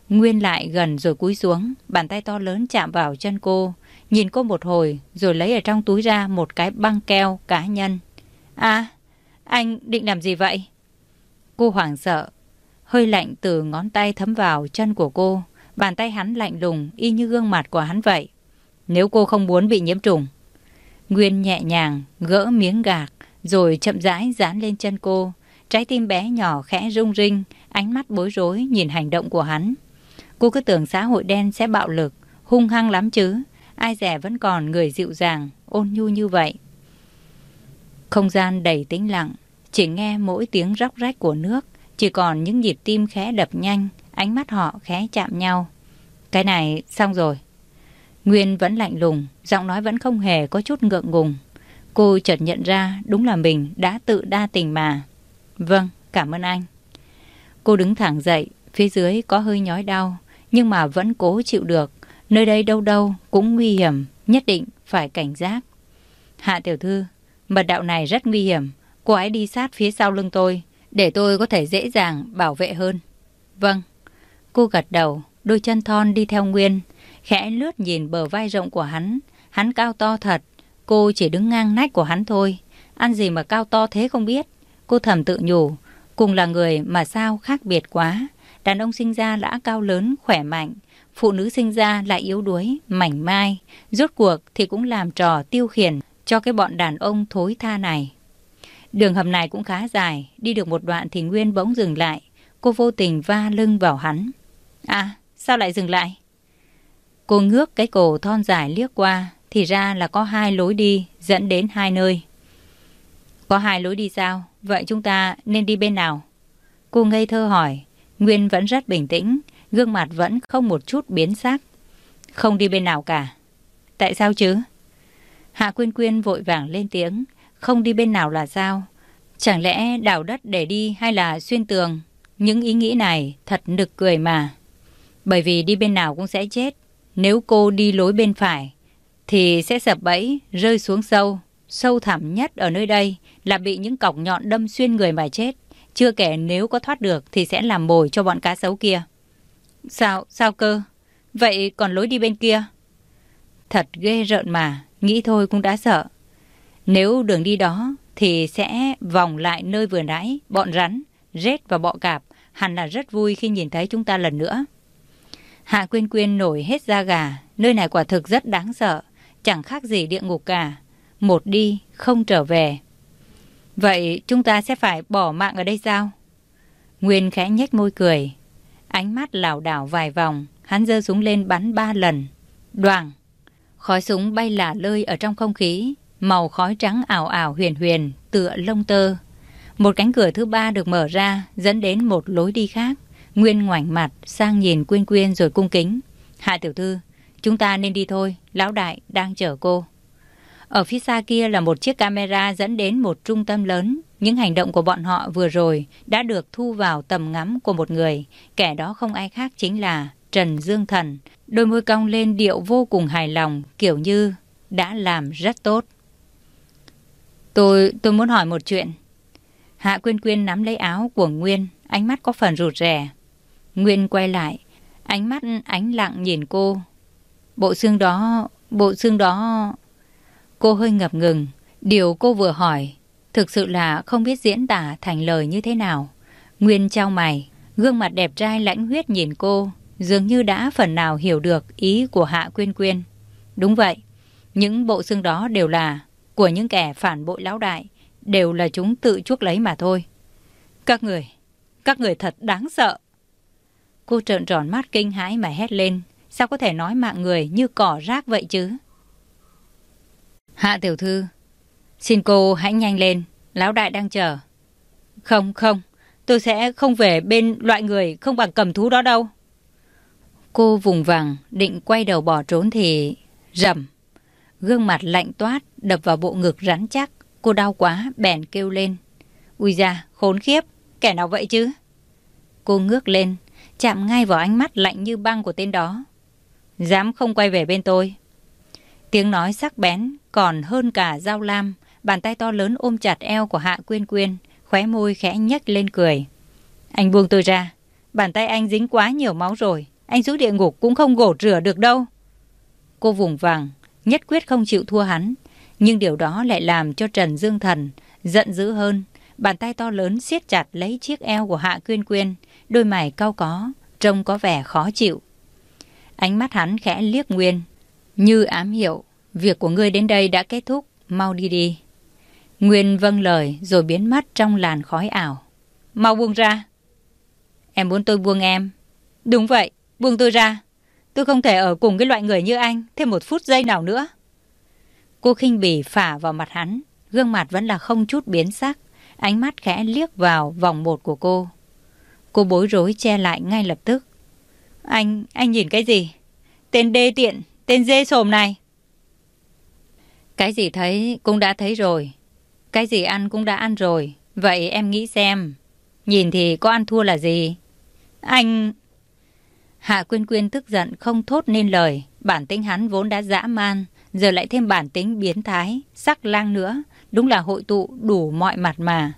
Nguyên lại gần rồi cúi xuống, bàn tay to lớn chạm vào chân cô. Nhìn cô một hồi, rồi lấy ở trong túi ra một cái băng keo cá nhân. À, anh định làm gì vậy? Cô hoảng sợ. Hơi lạnh từ ngón tay thấm vào chân của cô. Bàn tay hắn lạnh lùng, y như gương mặt của hắn vậy. Nếu cô không muốn bị nhiễm trùng. Nguyên nhẹ nhàng, gỡ miếng gạc, rồi chậm rãi dán lên chân cô. Trái tim bé nhỏ khẽ rung rinh, ánh mắt bối rối nhìn hành động của hắn. Cô cứ tưởng xã hội đen sẽ bạo lực, hung hăng lắm chứ. Ai rẻ vẫn còn người dịu dàng, ôn nhu như vậy. Không gian đầy tĩnh lặng, chỉ nghe mỗi tiếng róc rách của nước, chỉ còn những nhịp tim khẽ đập nhanh, ánh mắt họ khẽ chạm nhau. Cái này xong rồi. Nguyên vẫn lạnh lùng, giọng nói vẫn không hề có chút ngượng ngùng. Cô chợt nhận ra đúng là mình đã tự đa tình mà. Vâng, cảm ơn anh. Cô đứng thẳng dậy, phía dưới có hơi nhói đau, nhưng mà vẫn cố chịu được. Nơi đây đâu đâu cũng nguy hiểm, nhất định phải cảnh giác. Hạ tiểu thư, mật đạo này rất nguy hiểm. Cô ấy đi sát phía sau lưng tôi, để tôi có thể dễ dàng bảo vệ hơn. Vâng. Cô gật đầu, đôi chân thon đi theo Nguyên, khẽ lướt nhìn bờ vai rộng của hắn. Hắn cao to thật, cô chỉ đứng ngang nách của hắn thôi. Ăn gì mà cao to thế không biết. Cô thầm tự nhủ, cùng là người mà sao khác biệt quá. Đàn ông sinh ra đã cao lớn, khỏe mạnh. Phụ nữ sinh ra lại yếu đuối, mảnh mai. Rốt cuộc thì cũng làm trò tiêu khiển cho cái bọn đàn ông thối tha này. Đường hầm này cũng khá dài, đi được một đoạn thì Nguyên bỗng dừng lại. Cô vô tình va lưng vào hắn. À, sao lại dừng lại? Cô ngước cái cổ thon dài liếc qua, thì ra là có hai lối đi dẫn đến hai nơi. Có hai lối đi sao? Vậy chúng ta nên đi bên nào? Cô ngây thơ hỏi. Nguyên vẫn rất bình tĩnh, gương mặt vẫn không một chút biến sắc. Không đi bên nào cả. Tại sao chứ? Hạ Quyên Quyên vội vàng lên tiếng. Không đi bên nào là sao? Chẳng lẽ đào đất để đi hay là xuyên tường? Những ý nghĩ này thật nực cười mà. Bởi vì đi bên nào cũng sẽ chết. Nếu cô đi lối bên phải, thì sẽ sập bẫy, rơi xuống sâu. Sâu thẳm nhất ở nơi đây là bị những cọc nhọn đâm xuyên người mà chết. Chưa kể nếu có thoát được thì sẽ làm mồi cho bọn cá sấu kia. Sao, sao cơ? Vậy còn lối đi bên kia? Thật ghê rợn mà, nghĩ thôi cũng đã sợ. Nếu đường đi đó thì sẽ vòng lại nơi vừa nãy, bọn rắn, rết và bọ cạp hẳn là rất vui khi nhìn thấy chúng ta lần nữa. Hạ Quyên Quyên nổi hết da gà, nơi này quả thực rất đáng sợ, chẳng khác gì địa ngục cả. Một đi, không trở về. Vậy chúng ta sẽ phải bỏ mạng ở đây sao? Nguyên khẽ nhếch môi cười. Ánh mắt lảo đảo vài vòng, hắn giơ súng lên bắn ba lần. Đoàn! Khói súng bay lả lơi ở trong không khí, màu khói trắng ảo ảo huyền huyền, tựa lông tơ. Một cánh cửa thứ ba được mở ra, dẫn đến một lối đi khác. Nguyên ngoảnh mặt, sang nhìn Quyên Quyên rồi cung kính. Hạ tiểu thư, chúng ta nên đi thôi, lão đại đang chờ cô. Ở phía xa kia là một chiếc camera dẫn đến một trung tâm lớn. Những hành động của bọn họ vừa rồi đã được thu vào tầm ngắm của một người. Kẻ đó không ai khác chính là Trần Dương Thần. Đôi môi cong lên điệu vô cùng hài lòng, kiểu như đã làm rất tốt. Tôi, tôi muốn hỏi một chuyện. Hạ Quyên Quyên nắm lấy áo của Nguyên, ánh mắt có phần rụt rè. Nguyên quay lại, ánh mắt ánh lặng nhìn cô. Bộ xương đó, bộ xương đó... Cô hơi ngập ngừng, điều cô vừa hỏi, thực sự là không biết diễn tả thành lời như thế nào. Nguyên trao mày, gương mặt đẹp trai lãnh huyết nhìn cô, dường như đã phần nào hiểu được ý của Hạ Quyên Quyên. Đúng vậy, những bộ xương đó đều là của những kẻ phản bội lão đại, đều là chúng tự chuốc lấy mà thôi. Các người, các người thật đáng sợ. Cô trợn tròn mắt kinh hãi mà hét lên, sao có thể nói mạng người như cỏ rác vậy chứ? Hạ tiểu thư, xin cô hãy nhanh lên, lão đại đang chờ. Không, không, tôi sẽ không về bên loại người không bằng cầm thú đó đâu. Cô vùng vằng, định quay đầu bỏ trốn thì... Rầm! Gương mặt lạnh toát, đập vào bộ ngực rắn chắc. Cô đau quá, bèn kêu lên. Ui da, khốn khiếp, kẻ nào vậy chứ? Cô ngước lên, chạm ngay vào ánh mắt lạnh như băng của tên đó. Dám không quay về bên tôi. Tiếng nói sắc bén, còn hơn cả dao lam, bàn tay to lớn ôm chặt eo của Hạ Quyên Quyên, khóe môi khẽ nhếch lên cười. Anh buông tôi ra, bàn tay anh dính quá nhiều máu rồi, anh xuống địa ngục cũng không gột rửa được đâu. Cô vùng vàng, nhất quyết không chịu thua hắn, nhưng điều đó lại làm cho Trần Dương Thần giận dữ hơn. Bàn tay to lớn siết chặt lấy chiếc eo của Hạ Quyên Quyên, đôi mày cau có, trông có vẻ khó chịu. Ánh mắt hắn khẽ liếc Nguyên, như ám hiệu, việc của ngươi đến đây đã kết thúc, mau đi đi. Nguyên vâng lời rồi biến mất trong làn khói ảo. Mau buông ra. Em muốn tôi buông em. Đúng vậy, buông tôi ra. Tôi không thể ở cùng cái loại người như anh thêm một phút giây nào nữa. Cô khinh bỉ phả vào mặt hắn, gương mặt vẫn là không chút biến sắc, ánh mắt khẽ liếc vào vòng một của cô. Cô bối rối che lại ngay lập tức. Anh, anh nhìn cái gì? Tên đê tiện, tên dê sồm này. Cái gì thấy cũng đã thấy rồi. Cái gì ăn cũng đã ăn rồi. Vậy em nghĩ xem. Nhìn thì có ăn thua là gì? Anh... Hạ Quyên Quyên tức giận không thốt nên lời. Bản tính hắn vốn đã dã man. Giờ lại thêm bản tính biến thái, sắc lang nữa. Đúng là hội tụ đủ mọi mặt mà.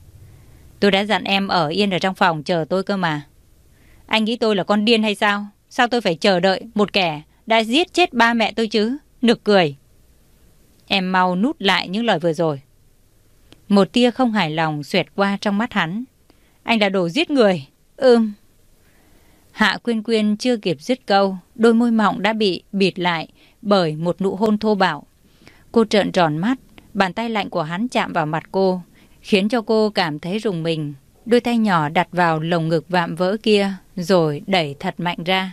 Tôi đã dặn em ở yên ở trong phòng chờ tôi cơ mà. Anh nghĩ tôi là con điên hay sao? Sao tôi phải chờ đợi một kẻ đã giết chết ba mẹ tôi chứ? Nực cười. Em mau nút lại những lời vừa rồi. Một tia không hài lòng xuyệt qua trong mắt hắn. Anh là đồ giết người. Ừm. Hạ Quyên Quyên chưa kịp dứt câu, đôi môi mọng đã bị bịt lại bởi một nụ hôn thô bạo. Cô trợn tròn mắt, bàn tay lạnh của hắn chạm vào mặt cô, khiến cho cô cảm thấy rùng mình. Đôi tay nhỏ đặt vào lồng ngực vạm vỡ kia, rồi đẩy thật mạnh ra.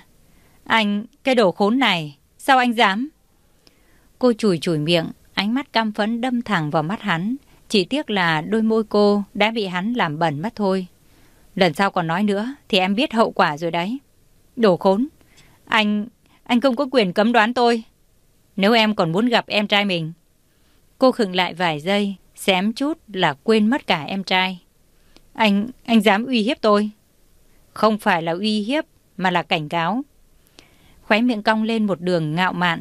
Anh, cái đồ khốn này, sao anh dám? Cô chùi chùi miệng, ánh mắt căm phấn đâm thẳng vào mắt hắn. Chỉ tiếc là đôi môi cô đã bị hắn làm bẩn mất thôi. Lần sau còn nói nữa thì em biết hậu quả rồi đấy. Đồ khốn. Anh, anh không có quyền cấm đoán tôi. Nếu em còn muốn gặp em trai mình. Cô khựng lại vài giây, xém chút là quên mất cả em trai. Anh, anh dám uy hiếp tôi. Không phải là uy hiếp, mà là cảnh cáo. Khóe miệng cong lên một đường ngạo mạn.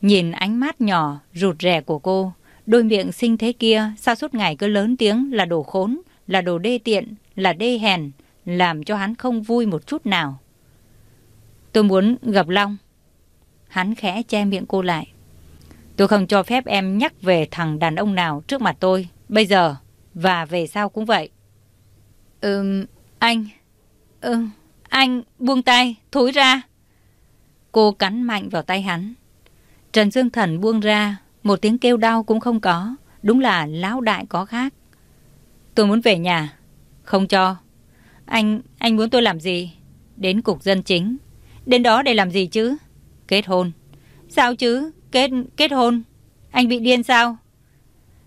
Nhìn ánh mắt nhỏ, rụt rè của cô. Đôi miệng sinh thế kia, sao suốt ngày cứ lớn tiếng là đồ khốn, là đồ đê tiện, là đê hèn, làm cho hắn không vui một chút nào. Tôi muốn gặp Long. Hắn khẽ che miệng cô lại. Tôi không cho phép em nhắc về thằng đàn ông nào trước mặt tôi, bây giờ và về sau cũng vậy. Ừm, anh... Ừm, anh buông tay, thối ra. Cô cắn mạnh vào tay hắn. Trần Dương Thần buông ra, một tiếng kêu đau cũng không có. Đúng là lão đại có khác. Tôi muốn về nhà. Không cho. Anh, anh muốn tôi làm gì? Đến cục dân chính. Đến đó để làm gì chứ? Kết hôn. Sao chứ? Kết, kết hôn. Anh bị điên sao?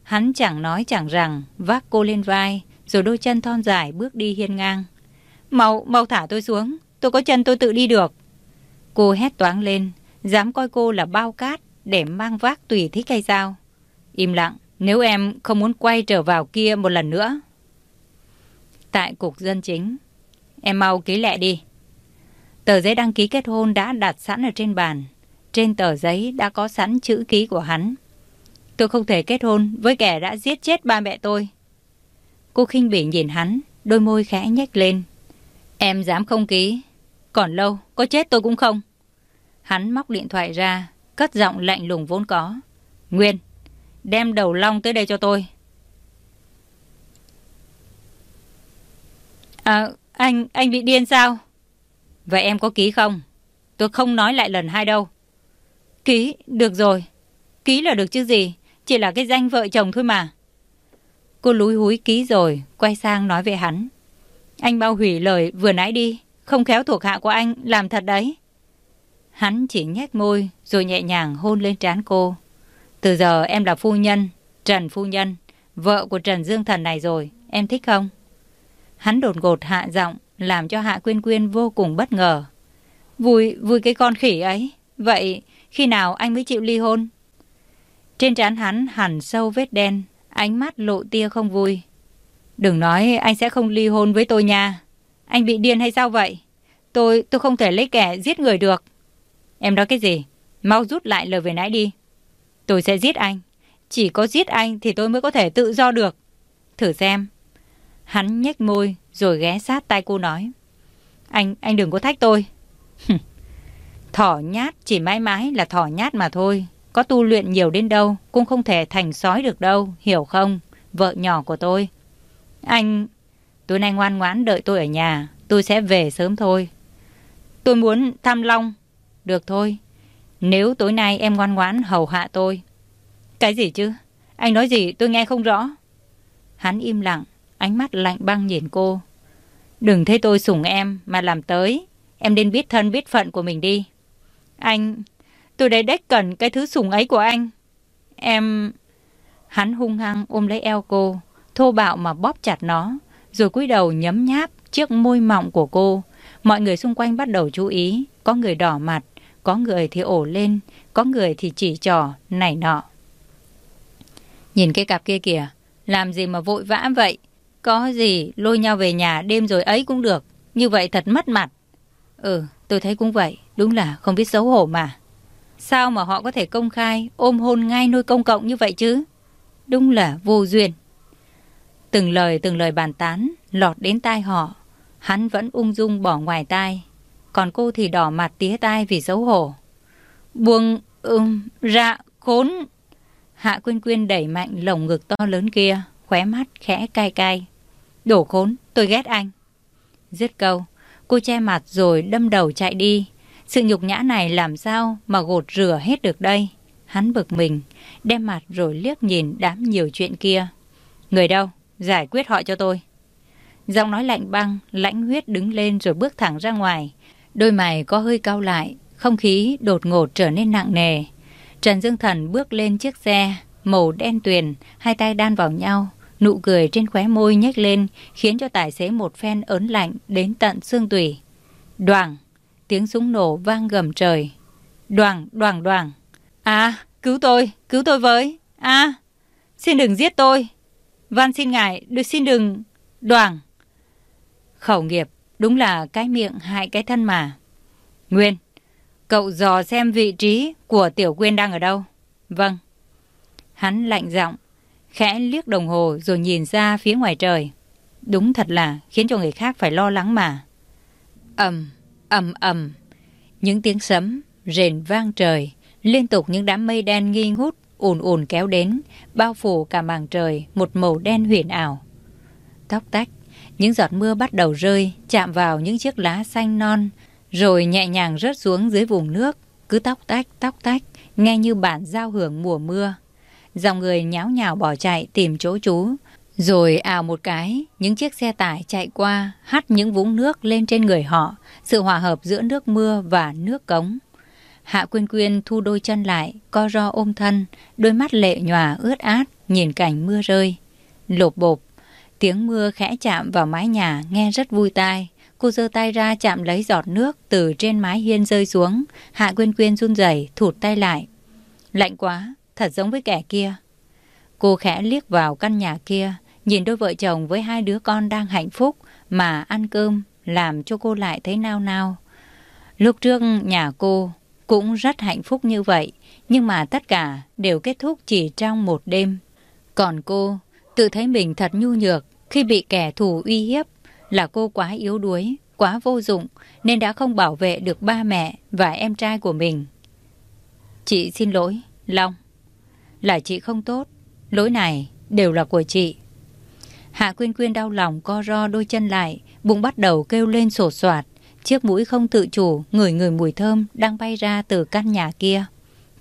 Hắn chẳng nói chẳng rằng, vác cô lên vai, rồi đôi chân thon dài bước đi hiên ngang. Mau, mau thả tôi xuống. Tôi có chân tôi tự đi được. Cô hét toáng lên, dám coi cô là bao cát để mang vác tùy thích hay sao? Im lặng, nếu em không muốn quay trở vào kia một lần nữa. Tại cục dân chính, em mau ký lẹ đi. Tờ giấy đăng ký kết hôn đã đặt sẵn ở trên bàn. Trên tờ giấy đã có sẵn chữ ký của hắn. Tôi không thể kết hôn với kẻ đã giết chết ba mẹ tôi. Cô khinh bỉ nhìn hắn, đôi môi khẽ nhếch lên. Em dám không ký. Còn lâu, có chết tôi cũng không. Hắn móc điện thoại ra, cất giọng lạnh lùng vốn có. Nguyên, đem đầu long tới đây cho tôi. À, anh, anh bị điên sao? Vậy em có ký không? Tôi không nói lại lần hai đâu. Ký, được rồi. Ký là được chứ gì, chỉ là cái danh vợ chồng thôi mà. Cô lúi húi ký rồi, quay sang nói về hắn. Anh bao hủy lời vừa nãy đi, không khéo thuộc hạ của anh làm thật đấy. Hắn chỉ nhếch môi rồi nhẹ nhàng hôn lên trán cô. Từ giờ em là phu nhân, Trần phu nhân, vợ của Trần Dương Thần này rồi, em thích không? Hắn đột ngột hạ giọng, làm cho Hạ Quyên Quyên vô cùng bất ngờ. Vui, vui cái con khỉ ấy. Vậy khi nào anh mới chịu ly hôn? Trên trán hắn hẳn sâu vết đen, ánh mắt lộ tia không vui. Đừng nói anh sẽ không ly hôn với tôi nha. Anh bị điên hay sao vậy? Tôi, tôi không thể lấy kẻ giết người được. Em nói cái gì? Mau rút lại lời về nãy đi. Tôi sẽ giết anh. Chỉ có giết anh thì tôi mới có thể tự do được. Thử xem. Hắn nhếch môi rồi ghé sát tai cô nói. Anh, anh đừng có thách tôi. thỏ nhát chỉ mãi mãi là thỏ nhát mà thôi. Có tu luyện nhiều đến đâu cũng không thể thành sói được đâu, hiểu không? Vợ nhỏ của tôi. Anh... Tối nay ngoan ngoãn đợi tôi ở nhà, tôi sẽ về sớm thôi. Tôi muốn thăm Long. Được thôi, nếu tối nay em ngoan ngoãn hầu hạ tôi. Cái gì chứ? Anh nói gì tôi nghe không rõ. Hắn im lặng, ánh mắt lạnh băng nhìn cô. Đừng thấy tôi sủng em mà làm tới. Em nên biết thân biết phận của mình đi. Anh, tôi đây đếch cần cái thứ sủng ấy của anh. Em... Hắn hung hăng ôm lấy eo cô, thô bạo mà bóp chặt nó, rồi cúi đầu nhấm nháp chiếc môi mọng của cô. Mọi người xung quanh bắt đầu chú ý, có người đỏ mặt, có người thì ổ lên, có người thì chỉ trỏ, này nọ. Nhìn cái cặp kia kìa, làm gì mà vội vã vậy? Có gì lôi nhau về nhà đêm rồi ấy cũng được, như vậy thật mất mặt. Ừ, tôi thấy cũng vậy, đúng là không biết xấu hổ mà. Sao mà họ có thể công khai ôm hôn ngay nơi công cộng như vậy chứ? Đúng là vô duyên. Từng lời từng lời bàn tán lọt đến tai họ, hắn vẫn ung dung bỏ ngoài tai, còn cô thì đỏ mặt tía tai vì xấu hổ. Buông ưm ra khốn. Hạ Quyên Quyên đẩy mạnh lồng ngực to lớn kia, khóe mắt khẽ cay cay. Đổ khốn, tôi ghét anh. Dứt câu, cô che mặt rồi đâm đầu chạy đi. Sự nhục nhã này làm sao mà gột rửa hết được đây? Hắn bực mình, đem mặt rồi liếc nhìn đám nhiều chuyện kia. Người đâu? Giải quyết họ cho tôi. Giọng nói lạnh băng, lãnh huyết đứng lên rồi bước thẳng ra ngoài. Đôi mày có hơi cau lại, không khí đột ngột trở nên nặng nề. Trần Dương Thần bước lên chiếc xe, màu đen tuyền, hai tay đan vào nhau. Nụ cười trên khóe môi nhếch lên, khiến cho tài xế một phen ớn lạnh đến tận xương tủy. Đoàng, tiếng súng nổ vang gầm trời. Đoàng, đoàng, đoàng. À, cứu tôi, cứu tôi với. À, xin đừng giết tôi. Van xin ngài, được xin đừng... Đoàng. Khẩu nghiệp, đúng là cái miệng hại cái thân mà. Nguyên, cậu dò xem vị trí của Tiểu Quyên đang ở đâu. Vâng. Hắn lạnh giọng, khẽ liếc đồng hồ rồi nhìn ra phía ngoài trời. Đúng thật là khiến cho người khác phải lo lắng mà. ầm, ầm ầm, những tiếng sấm rền vang trời, liên tục những đám mây đen nghi ngút ùn ùn kéo đến, bao phủ cả màng trời một màu đen huyền ảo. Tóc tách, những giọt mưa bắt đầu rơi, chạm vào những chiếc lá xanh non, rồi nhẹ nhàng rớt xuống dưới vùng nước, cứ tóc tách, tóc tách, nghe như bản giao hưởng mùa mưa. Dòng người nháo nhào bỏ chạy tìm chỗ trú, rồi ào một cái, những chiếc xe tải chạy qua, hắt những vũng nước lên trên người họ, sự hòa hợp giữa nước mưa và nước cống. Hạ Quyên Quyên thu đôi chân lại, co ro ôm thân, đôi mắt lệ nhòa ướt át, nhìn cảnh mưa rơi. Lột bộp, tiếng mưa khẽ chạm vào mái nhà nghe rất vui tai. Cô giơ tay ra chạm lấy giọt nước từ trên mái hiên rơi xuống. Hạ Quyên Quyên run rẩy thụt tay lại. Lạnh quá, thật giống với kẻ kia. Cô khẽ liếc vào căn nhà kia, nhìn đôi vợ chồng với hai đứa con đang hạnh phúc mà ăn cơm làm cho cô lại thấy nao nao. Lúc trước nhà cô cũng rất hạnh phúc như vậy, nhưng mà tất cả đều kết thúc chỉ trong một đêm. Còn cô tự thấy mình thật nhu nhược khi bị kẻ thù uy hiếp là cô quá yếu đuối, quá vô dụng nên đã không bảo vệ được ba mẹ và em trai của mình. Chị xin lỗi, Long. Là chị không tốt, lỗi này đều là của chị. Hạ Quyên Quyên đau lòng co ro đôi chân lại, bụng bắt đầu kêu lên sổ soạt. Chiếc mũi không tự chủ, ngửi người mùi thơm đang bay ra từ căn nhà kia.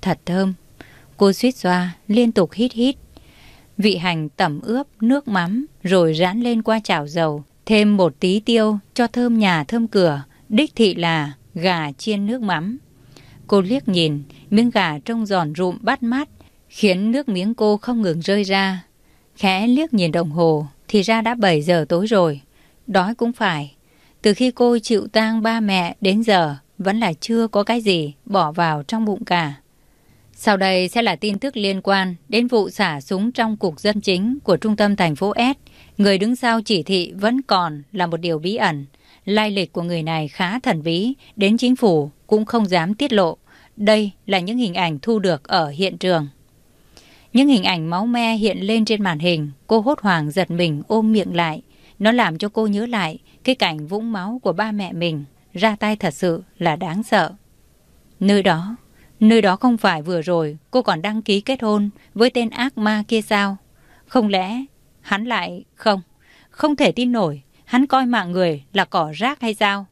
Thật thơm. Cô suýt xoa, liên tục hít hít. Vị hành tẩm ướp, nước mắm, rồi rán lên qua chảo dầu. Thêm một tí tiêu cho thơm nhà thơm cửa. Đích thị là gà chiên nước mắm. Cô liếc nhìn, miếng gà trông giòn rụm bắt mắt, khiến nước miếng cô không ngừng rơi ra. Khẽ liếc nhìn đồng hồ, thì ra đã 7 giờ tối rồi. Đói cũng phải, từ khi cô chịu tang ba mẹ đến giờ, vẫn là chưa có cái gì bỏ vào trong bụng cả. Sau đây sẽ là tin tức liên quan đến vụ xả súng trong cục dân chính của trung tâm thành phố S. Người đứng sau chỉ thị vẫn còn là một điều bí ẩn. Lai lịch của người này khá thần bí, đến chính phủ cũng không dám tiết lộ. Đây là những hình ảnh thu được ở hiện trường. Những hình ảnh máu me hiện lên trên màn hình, cô hốt hoảng giật mình ôm miệng lại. Nó làm cho cô nhớ lại cái cảnh vũng máu của ba mẹ mình. Ra tay thật sự là đáng sợ. Nơi đó, nơi đó không phải vừa rồi cô còn đăng ký kết hôn với tên ác ma kia sao? Không lẽ hắn lại không? Không thể tin nổi, hắn coi mạng người là cỏ rác hay sao?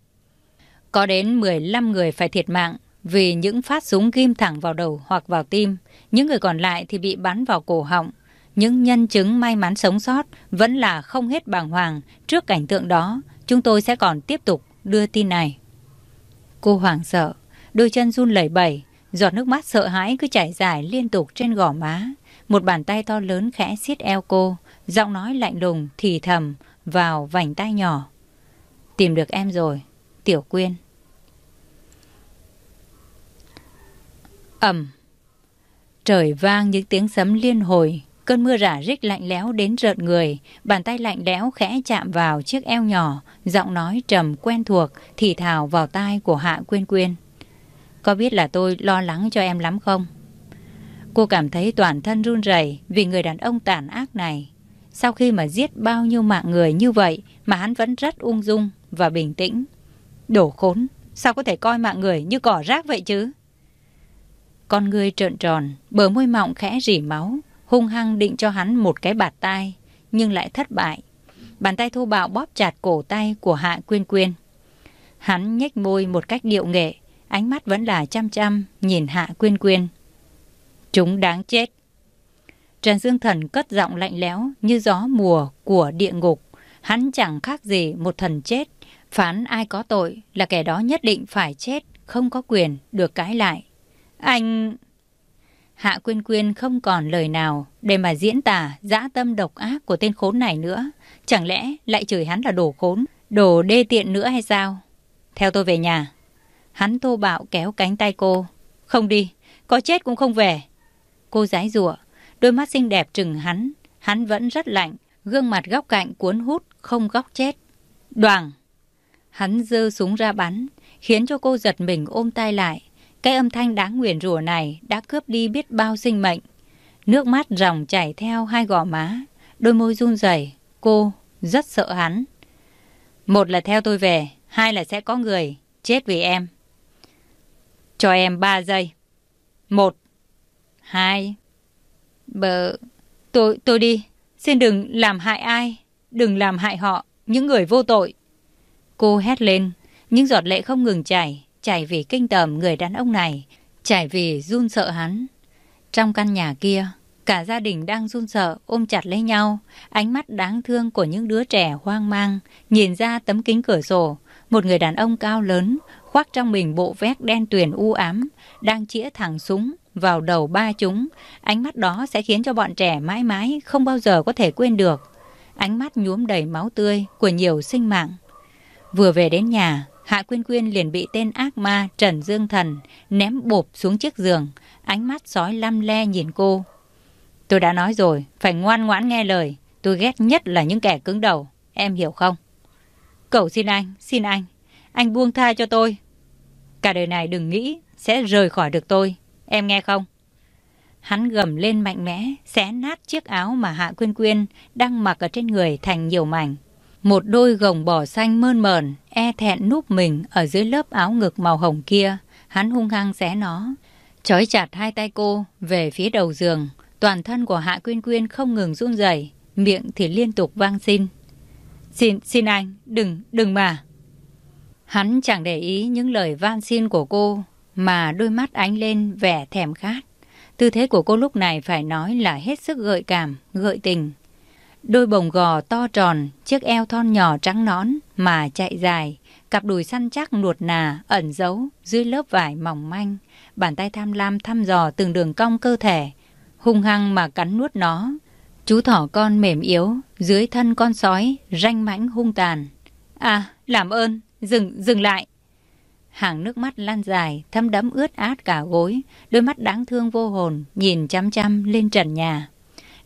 Có đến 15 người phải thiệt mạng vì những phát súng ghim thẳng vào đầu hoặc vào tim. Những người còn lại thì bị bắn vào cổ họng. Những nhân chứng may mắn sống sót vẫn là không hết bàng hoàng. Trước cảnh tượng đó, chúng tôi sẽ còn tiếp tục đưa tin này. Cô hoảng sợ, đôi chân run lẩy bẩy, giọt nước mắt sợ hãi cứ chảy dài liên tục trên gò má. Một bàn tay to lớn khẽ siết eo cô, giọng nói lạnh lùng, thì thầm vào vành tay nhỏ. Tìm được em rồi, Tiểu Quyên. ầm Trời vang những tiếng sấm liên hồi, cơn mưa rả rích lạnh lẽo đến rợn người, bàn tay lạnh lẽo khẽ chạm vào chiếc eo nhỏ, giọng nói trầm quen thuộc, thì thào vào tai của Hạ Quyên Quyên. Có biết là tôi lo lắng cho em lắm không? Cô cảm thấy toàn thân run rẩy vì người đàn ông tàn ác này. Sau khi mà giết bao nhiêu mạng người như vậy mà hắn vẫn rất ung dung và bình tĩnh. Đổ khốn, sao có thể coi mạng người như cỏ rác vậy chứ? Con người trợn tròn, bờ môi mọng khẽ rỉ máu, hung hăng định cho hắn một cái bạt tai, nhưng lại thất bại. Bàn tay thô bạo bóp chặt cổ tay của Hạ Quyên Quyên. Hắn nhếch môi một cách điệu nghệ, ánh mắt vẫn là chăm chăm nhìn Hạ Quyên Quyên. Chúng đáng chết. Trần Dương Thần cất giọng lạnh lẽo như gió mùa của địa ngục. Hắn chẳng khác gì một thần chết. Phán ai có tội là kẻ đó nhất định phải chết, không có quyền được cãi lại. Anh... Hạ Quyên Quyên không còn lời nào để mà diễn tả dã tâm độc ác của tên khốn này nữa. Chẳng lẽ lại chửi hắn là đồ khốn, đồ đê tiện nữa hay sao? Theo tôi về nhà. Hắn thô bạo kéo cánh tay cô. Không đi, có chết cũng không về. Cô giái rủa đôi mắt xinh đẹp trừng hắn. Hắn vẫn rất lạnh, gương mặt góc cạnh cuốn hút, không góc chết. Đoàn! Hắn dơ súng ra bắn, khiến cho cô giật mình ôm tay lại. Cái âm thanh đáng nguyền rủa này đã cướp đi biết bao sinh mệnh. Nước mắt ròng chảy theo hai gò má, đôi môi run rẩy, cô rất sợ hắn. Một là theo tôi về, hai là sẽ có người chết vì em. Cho em ba giây. Một, hai, bờ, tôi, tôi đi. Xin đừng làm hại ai, đừng làm hại họ, những người vô tội. Cô hét lên, những giọt lệ không ngừng chảy, chảy vì kinh tởm người đàn ông này, chảy vì run sợ hắn. Trong căn nhà kia, cả gia đình đang run sợ ôm chặt lấy nhau, ánh mắt đáng thương của những đứa trẻ hoang mang, nhìn ra tấm kính cửa sổ, một người đàn ông cao lớn, khoác trong mình bộ vest đen tuyền u ám, đang chĩa thẳng súng vào đầu ba chúng. Ánh mắt đó sẽ khiến cho bọn trẻ mãi mãi không bao giờ có thể quên được. Ánh mắt nhuốm đầy máu tươi của nhiều sinh mạng. Vừa về đến nhà, Hạ Quyên Quyên liền bị tên ác ma Trần Dương Thần ném bộp xuống chiếc giường, ánh mắt sói lăm le nhìn cô. Tôi đã nói rồi, phải ngoan ngoãn nghe lời, tôi ghét nhất là những kẻ cứng đầu, em hiểu không? Cầu xin anh, xin anh, anh buông tha cho tôi. Cả đời này đừng nghĩ sẽ rời khỏi được tôi, em nghe không? Hắn gầm lên mạnh mẽ, xé nát chiếc áo mà Hạ Quyên Quyên đang mặc ở trên người thành nhiều mảnh. Một đôi gồng bò xanh mơn mờn, e thẹn núp mình ở dưới lớp áo ngực màu hồng kia. Hắn hung hăng xé nó, trói chặt hai tay cô về phía đầu giường. Toàn thân của Hạ Quyên Quyên không ngừng run rẩy, miệng thì liên tục vang xin. Xin, xin anh, đừng, đừng mà. Hắn chẳng để ý những lời van xin của cô, mà đôi mắt ánh lên vẻ thèm khát. Tư thế của cô lúc này phải nói là hết sức gợi cảm, gợi tình. Đôi bồng gò to tròn, chiếc eo thon nhỏ trắng nón mà chạy dài, cặp đùi săn chắc nuột nà ẩn giấu dưới lớp vải mỏng manh, bàn tay tham lam thăm dò từng đường cong cơ thể, hung hăng mà cắn nuốt nó. Chú thỏ con mềm yếu, dưới thân con sói, ranh mãnh hung tàn. À, làm ơn, dừng, dừng lại. hàng nước mắt lan dài, thấm đẫm ướt át cả gối, đôi mắt đáng thương vô hồn, nhìn chăm chăm lên trần nhà.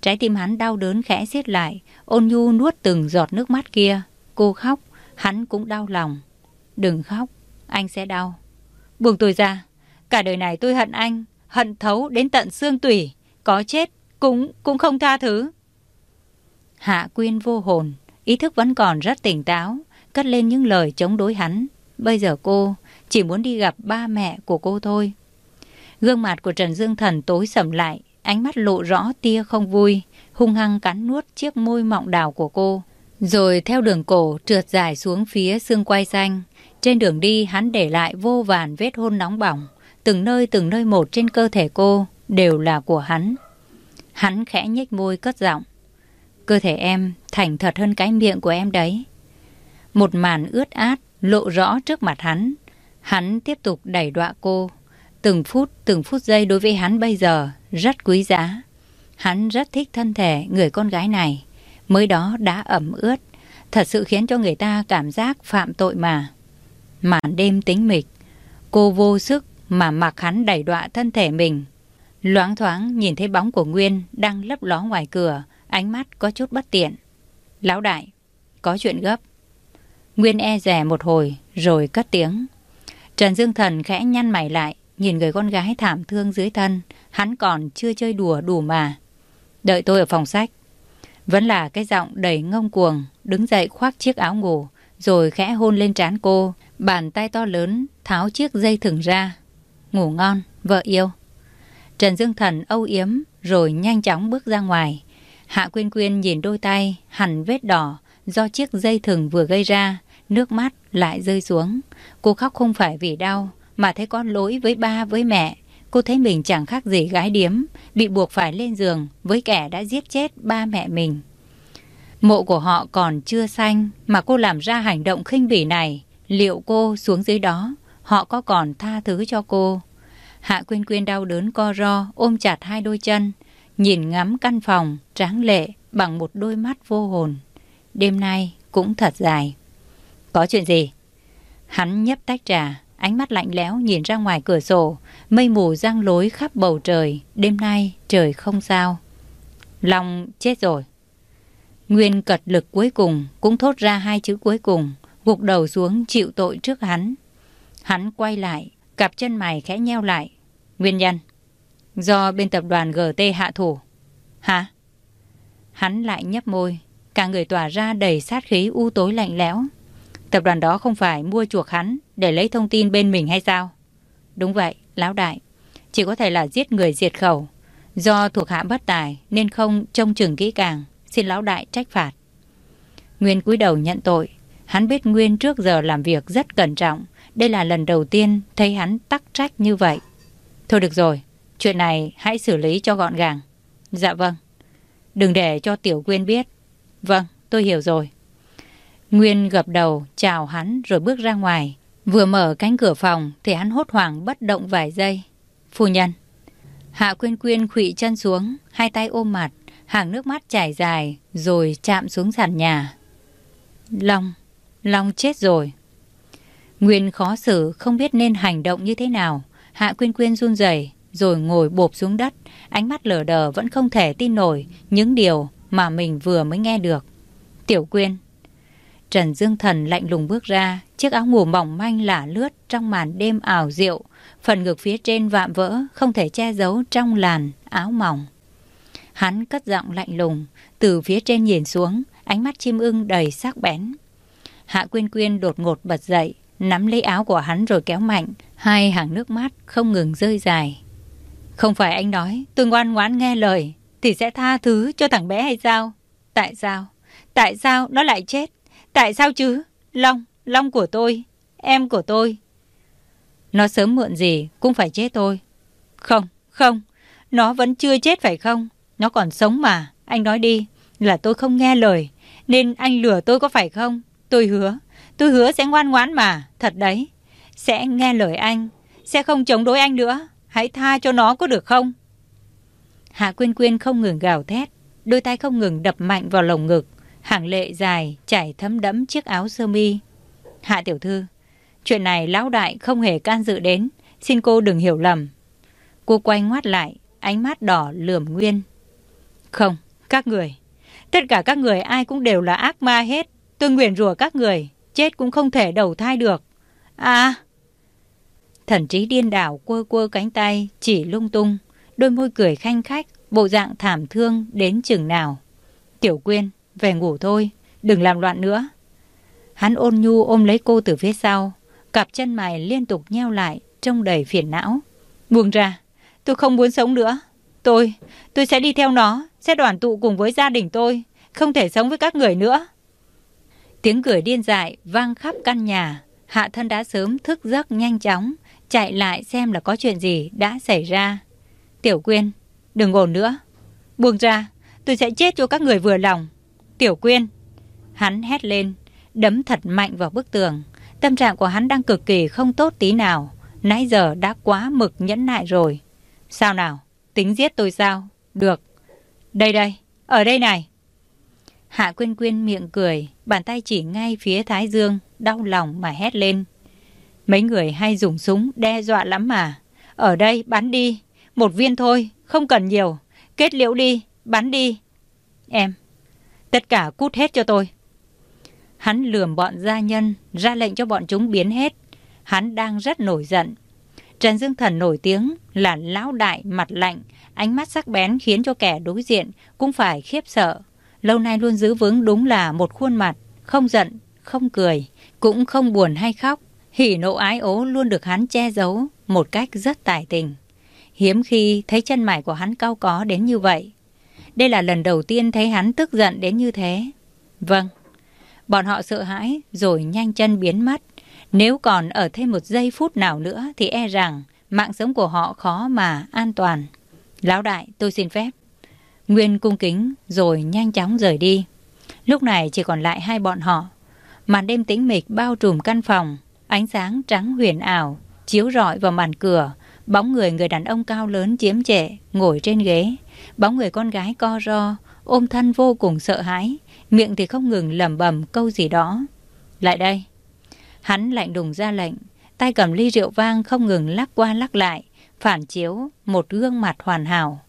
Trái tim hắn đau đớn khẽ xiết lại, ôn nhu nuốt từng giọt nước mắt kia. Cô khóc, hắn cũng đau lòng. Đừng khóc, anh sẽ đau. Buông tôi ra, cả đời này tôi hận anh, hận thấu đến tận xương tủy, có chết cũng cũng không tha thứ. Hạ Quyên vô hồn, ý thức vẫn còn rất tỉnh táo, cất lên những lời chống đối hắn. Bây giờ cô chỉ muốn đi gặp ba mẹ của cô thôi. Gương mặt của Trần Dương Thần tối sầm lại, ánh mắt lộ rõ tia không vui, hung hăng cắn nuốt chiếc môi mọng đào của cô. Rồi theo đường cổ trượt dài xuống phía xương quai xanh. Trên đường đi hắn để lại vô vàn vết hôn nóng bỏng. Từng nơi từng nơi một trên cơ thể cô đều là của hắn. Hắn khẽ nhếch môi cất giọng. Cơ thể em thành thật hơn cái miệng của em đấy. Một màn ướt át lộ rõ trước mặt hắn. Hắn tiếp tục đẩy đọa cô. Từng phút, từng phút giây đối với hắn bây giờ rất quý giá. Hắn rất thích thân thể người con gái này. Mới đó đã ẩm ướt. Thật sự khiến cho người ta cảm giác phạm tội mà. Màn đêm tính mịch. Cô vô sức mà mặc hắn đẩy đọa thân thể mình. Loáng thoáng nhìn thấy bóng của Nguyên đang lấp ló ngoài cửa. Ánh mắt có chút bất tiện. Lão đại, có chuyện gấp. Nguyên e rè một hồi rồi cất tiếng. Trần Dương Thần khẽ nhăn mày lại, nhìn người con gái thảm thương dưới thân. Hắn còn chưa chơi đùa đủ mà. Đợi tôi ở phòng sách. Vẫn là cái giọng đầy ngông cuồng, đứng dậy khoác chiếc áo ngủ, rồi khẽ hôn lên trán cô, bàn tay to lớn tháo chiếc dây thừng ra. Ngủ ngon, vợ yêu. Trần Dương Thần âu yếm, rồi nhanh chóng bước ra ngoài. Hạ Quyên Quyên nhìn đôi tay, hẳn vết đỏ, do chiếc dây thừng vừa gây ra, nước mắt lại rơi xuống. Cô khóc không phải vì đau, mà thấy có lỗi với ba với mẹ. Cô thấy mình chẳng khác gì gái điếm, bị buộc phải lên giường với kẻ đã giết chết ba mẹ mình. Mộ của họ còn chưa xanh mà cô làm ra hành động khinh bỉ này. Liệu cô xuống dưới đó, họ có còn tha thứ cho cô? Hạ Quyên Quyên đau đớn co ro, ôm chặt hai đôi chân, nhìn ngắm căn phòng, tráng lệ bằng một đôi mắt vô hồn. Đêm nay cũng thật dài. Có chuyện gì? Hắn nhấp tách trà, ánh mắt lạnh lẽo nhìn ra ngoài cửa sổ, mây mù giăng lối khắp bầu trời, đêm nay trời không sao. Long chết rồi. Nguyên cật lực cuối cùng cũng thốt ra hai chữ cuối cùng, gục đầu xuống chịu tội trước hắn. Hắn quay lại, cặp chân mày khẽ nheo lại. Nguyên nhân? Do bên tập đoàn GT hạ thủ. Hả? Hắn lại nhấp môi, cả người tỏa ra đầy sát khí u tối lạnh lẽo. Tập đoàn đó không phải mua chuộc hắn để lấy thông tin bên mình hay sao? Đúng vậy, lão đại. Chỉ có thể là giết người diệt khẩu. Do thuộc hạ bất tài nên không trông chừng kỹ càng. Xin lão đại trách phạt. Nguyên cúi đầu nhận tội. Hắn biết Nguyên trước giờ làm việc rất cẩn trọng. Đây là lần đầu tiên thấy hắn tắc trách như vậy. Thôi được rồi, chuyện này hãy xử lý cho gọn gàng. Dạ vâng. Đừng để cho Tiểu Quyên biết. Vâng, tôi hiểu rồi. Nguyên gập đầu chào hắn rồi bước ra ngoài. Vừa mở cánh cửa phòng thì hắn hốt hoảng bất động vài giây. Phu nhân. Hạ Quyên Quyên khụy chân xuống, hai tay ôm mặt, hàng nước mắt chảy dài rồi chạm xuống sàn nhà. Long, Long chết rồi. Nguyên khó xử không biết nên hành động như thế nào. Hạ Quyên Quyên run rẩy rồi ngồi bộp xuống đất, ánh mắt lờ đờ vẫn không thể tin nổi những điều mà mình vừa mới nghe được. Tiểu Quyên Trần Dương Thần lạnh lùng bước ra, chiếc áo ngủ mỏng manh lả lướt trong màn đêm ảo diệu, phần ngực phía trên vạm vỡ không thể che giấu trong làn áo mỏng. Hắn cất giọng lạnh lùng, từ phía trên nhìn xuống, ánh mắt chim ưng đầy sắc bén. Hạ Quyên Quyên đột ngột bật dậy, nắm lấy áo của hắn rồi kéo mạnh, hai hàng nước mắt không ngừng rơi dài. Không phải anh nói tôi ngoan ngoãn nghe lời thì sẽ tha thứ cho thằng bé hay sao? Tại sao? Tại sao nó lại chết? Tại sao chứ? Long, Long của tôi, em của tôi. Nó sớm muộn gì cũng phải chết thôi. Không, không, nó vẫn chưa chết phải không? Nó còn sống mà, anh nói đi, là tôi không nghe lời, nên anh lừa tôi có phải không? Tôi hứa, tôi hứa sẽ ngoan ngoãn mà, thật đấy. Sẽ nghe lời anh, sẽ không chống đối anh nữa, hãy tha cho nó có được không? Hạ Quyên Quyên không ngừng gào thét, đôi tay không ngừng đập mạnh vào lồng ngực, hàng lệ dài chảy thấm đẫm chiếc áo sơ mi. Hạ tiểu thư, Chuyện này lão đại không hề can dự đến, xin cô đừng hiểu lầm. Cô quay ngoắt lại, ánh mắt đỏ lườm Nguyên. Không, các người, tất cả các người ai cũng đều là ác ma hết. Tôi nguyện rủa các người, chết cũng không thể đầu thai được. À... Thần trí điên đảo quơ quơ cánh tay, chỉ lung tung, đôi môi cười khanh khách, bộ dạng thảm thương đến chừng nào. Tiểu Quyên, về ngủ thôi, đừng làm loạn nữa. Hắn ôn nhu ôm lấy cô từ phía sau, cặp chân mày liên tục nheo lại, trông đầy phiền não. Buông ra, tôi không muốn sống nữa. Tôi, tôi sẽ đi theo nó, sẽ đoàn tụ cùng với gia đình tôi, không thể sống với các người nữa. Tiếng cười điên dại vang khắp căn nhà, hạ thân đã sớm thức giấc nhanh chóng, chạy lại xem là có chuyện gì đã xảy ra. Tiểu Quyên, đừng ồn nữa. Buông ra, tôi sẽ chết cho các người vừa lòng. Tiểu Quyên. Hắn hét lên, đấm thật mạnh vào bức tường. Tâm trạng của hắn đang cực kỳ không tốt tí nào. Nãy giờ đã quá mực nhẫn nại rồi. Sao nào? Tính giết tôi sao? Được. Đây đây, ở đây này. Hạ Quyên Quyên miệng cười, bàn tay chỉ ngay phía Thái Dương, đau lòng mà hét lên. Mấy người hay dùng súng đe dọa lắm mà. Ở đây bắn đi, một viên thôi, không cần nhiều. Kết liễu đi, bắn đi. Em, tất cả cút hết cho tôi. Hắn lườm bọn gia nhân, ra lệnh cho bọn chúng biến hết. Hắn đang rất nổi giận. Trần Dương Thần nổi tiếng là lão đại mặt lạnh, ánh mắt sắc bén khiến cho kẻ đối diện cũng phải khiếp sợ. Lâu nay luôn giữ vững đúng là một khuôn mặt, không giận, không cười, cũng không buồn hay khóc. Hỉ nộ ái ố luôn được hắn che giấu một cách rất tài tình. Hiếm khi thấy chân mày của hắn cao có đến như vậy. Đây là lần đầu tiên thấy hắn tức giận đến như thế. Vâng. Bọn họ sợ hãi rồi nhanh chân biến mất. Nếu còn ở thêm một giây phút nào nữa thì e rằng mạng sống của họ khó mà an toàn. Lão đại, tôi xin phép. Nguyên cung kính rồi nhanh chóng rời đi. Lúc này chỉ còn lại hai bọn họ. Màn đêm tĩnh mịch bao trùm căn phòng. Ánh sáng trắng huyền ảo, chiếu rọi vào màn cửa. Bóng người người đàn ông cao lớn chiếm trệ, ngồi trên ghế. Bóng người con gái co ro, ôm thân vô cùng sợ hãi. Miệng thì không ngừng lẩm bẩm câu gì đó. Lại đây. Hắn lạnh đùng ra lệnh. Tay cầm ly rượu vang không ngừng lắc qua lắc lại. Phản chiếu một gương mặt hoàn hảo.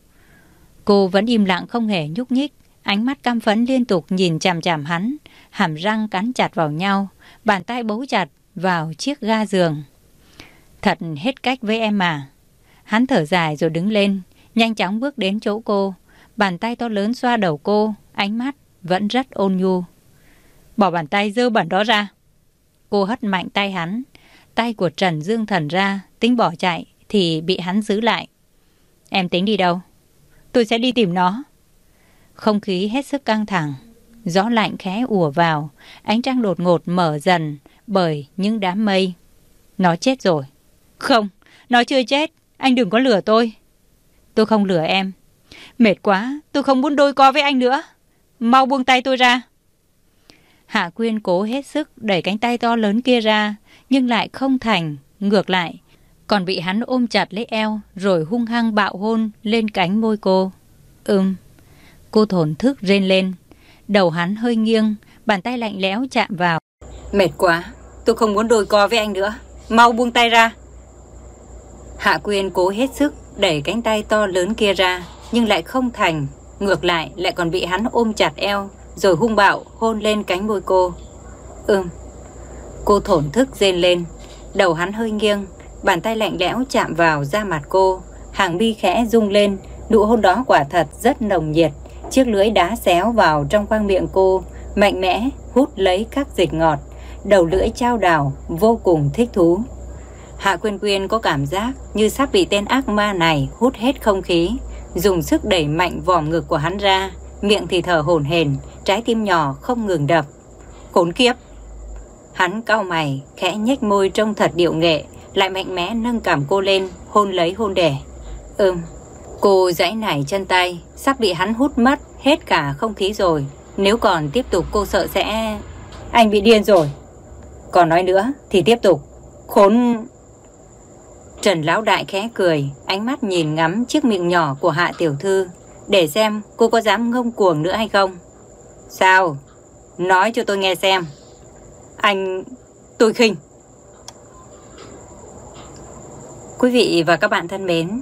Cô vẫn im lặng không hề nhúc nhích. Ánh mắt căm phấn liên tục nhìn chằm chằm hắn. Hàm răng cắn chặt vào nhau. Bàn tay bấu chặt vào chiếc ga giường. Thật hết cách với em mà. Hắn thở dài rồi đứng lên, nhanh chóng bước đến chỗ cô. Bàn tay to lớn xoa đầu cô, ánh mắt vẫn rất ôn nhu. Bỏ bàn tay dơ bẩn đó ra. Cô hất mạnh tay hắn. Tay của Trần Dương Thần ra, tính bỏ chạy thì bị hắn giữ lại. Em tính đi đâu? Tôi sẽ đi tìm nó. Không khí hết sức căng thẳng. Gió lạnh khẽ ùa vào, ánh trăng đột ngột mở dần, bởi những đám mây. Nó chết rồi. Không, nó chưa chết. Anh đừng có lừa tôi. Tôi không lừa em. Mệt quá, tôi không muốn đôi co với anh nữa. Mau buông tay tôi ra. Hạ Quyên cố hết sức đẩy cánh tay to lớn kia ra, nhưng lại không thành, ngược lại. Còn bị hắn ôm chặt lấy eo, rồi hung hăng bạo hôn lên cánh môi cô. Ừm. Cô thổn thức rên lên. Đầu hắn hơi nghiêng, bàn tay lạnh lẽo chạm vào. Mệt quá, Tôi không muốn đôi co với anh nữa. Mau buông tay ra. Hạ Quyên cố hết sức đẩy cánh tay to lớn kia ra, nhưng lại không thành. Ngược lại, lại còn bị hắn ôm chặt eo, rồi hung bạo hôn lên cánh môi cô. Ừm. Cô thổn thức rên lên. Đầu hắn hơi nghiêng, bàn tay lạnh lẽo chạm vào da mặt cô. Hàng mi khẽ rung lên, nụ hôn đó quả thật rất nồng nhiệt. Chiếc lưỡi đá xéo vào trong khoang miệng cô, mạnh mẽ hút lấy các dịch ngọt đầu lưỡi trao đảo, vô cùng thích thú. Hạ Quyên Quyên có cảm giác như sắp bị tên ác ma này hút hết không khí, dùng sức đẩy mạnh vòm ngực của hắn ra, miệng thì thở hổn hển, trái tim nhỏ không ngừng đập. Khốn kiếp! Hắn cau mày, khẽ nhếch môi trông thật điệu nghệ, lại mạnh mẽ nâng cảm cô lên, hôn lấy hôn đẻ. Ừm, cô giãy nảy chân tay, sắp bị hắn hút mất hết cả không khí rồi. Nếu còn tiếp tục cô sợ sẽ... Anh bị điên rồi. Còn nói nữa thì tiếp tục. Khốn... Trần Lão Đại khẽ cười, ánh mắt nhìn ngắm chiếc miệng nhỏ của Hạ Tiểu Thư, để xem cô có dám ngông cuồng nữa hay không. Sao? Nói cho tôi nghe xem. Anh... tôi khinh. Quý vị và các bạn thân mến,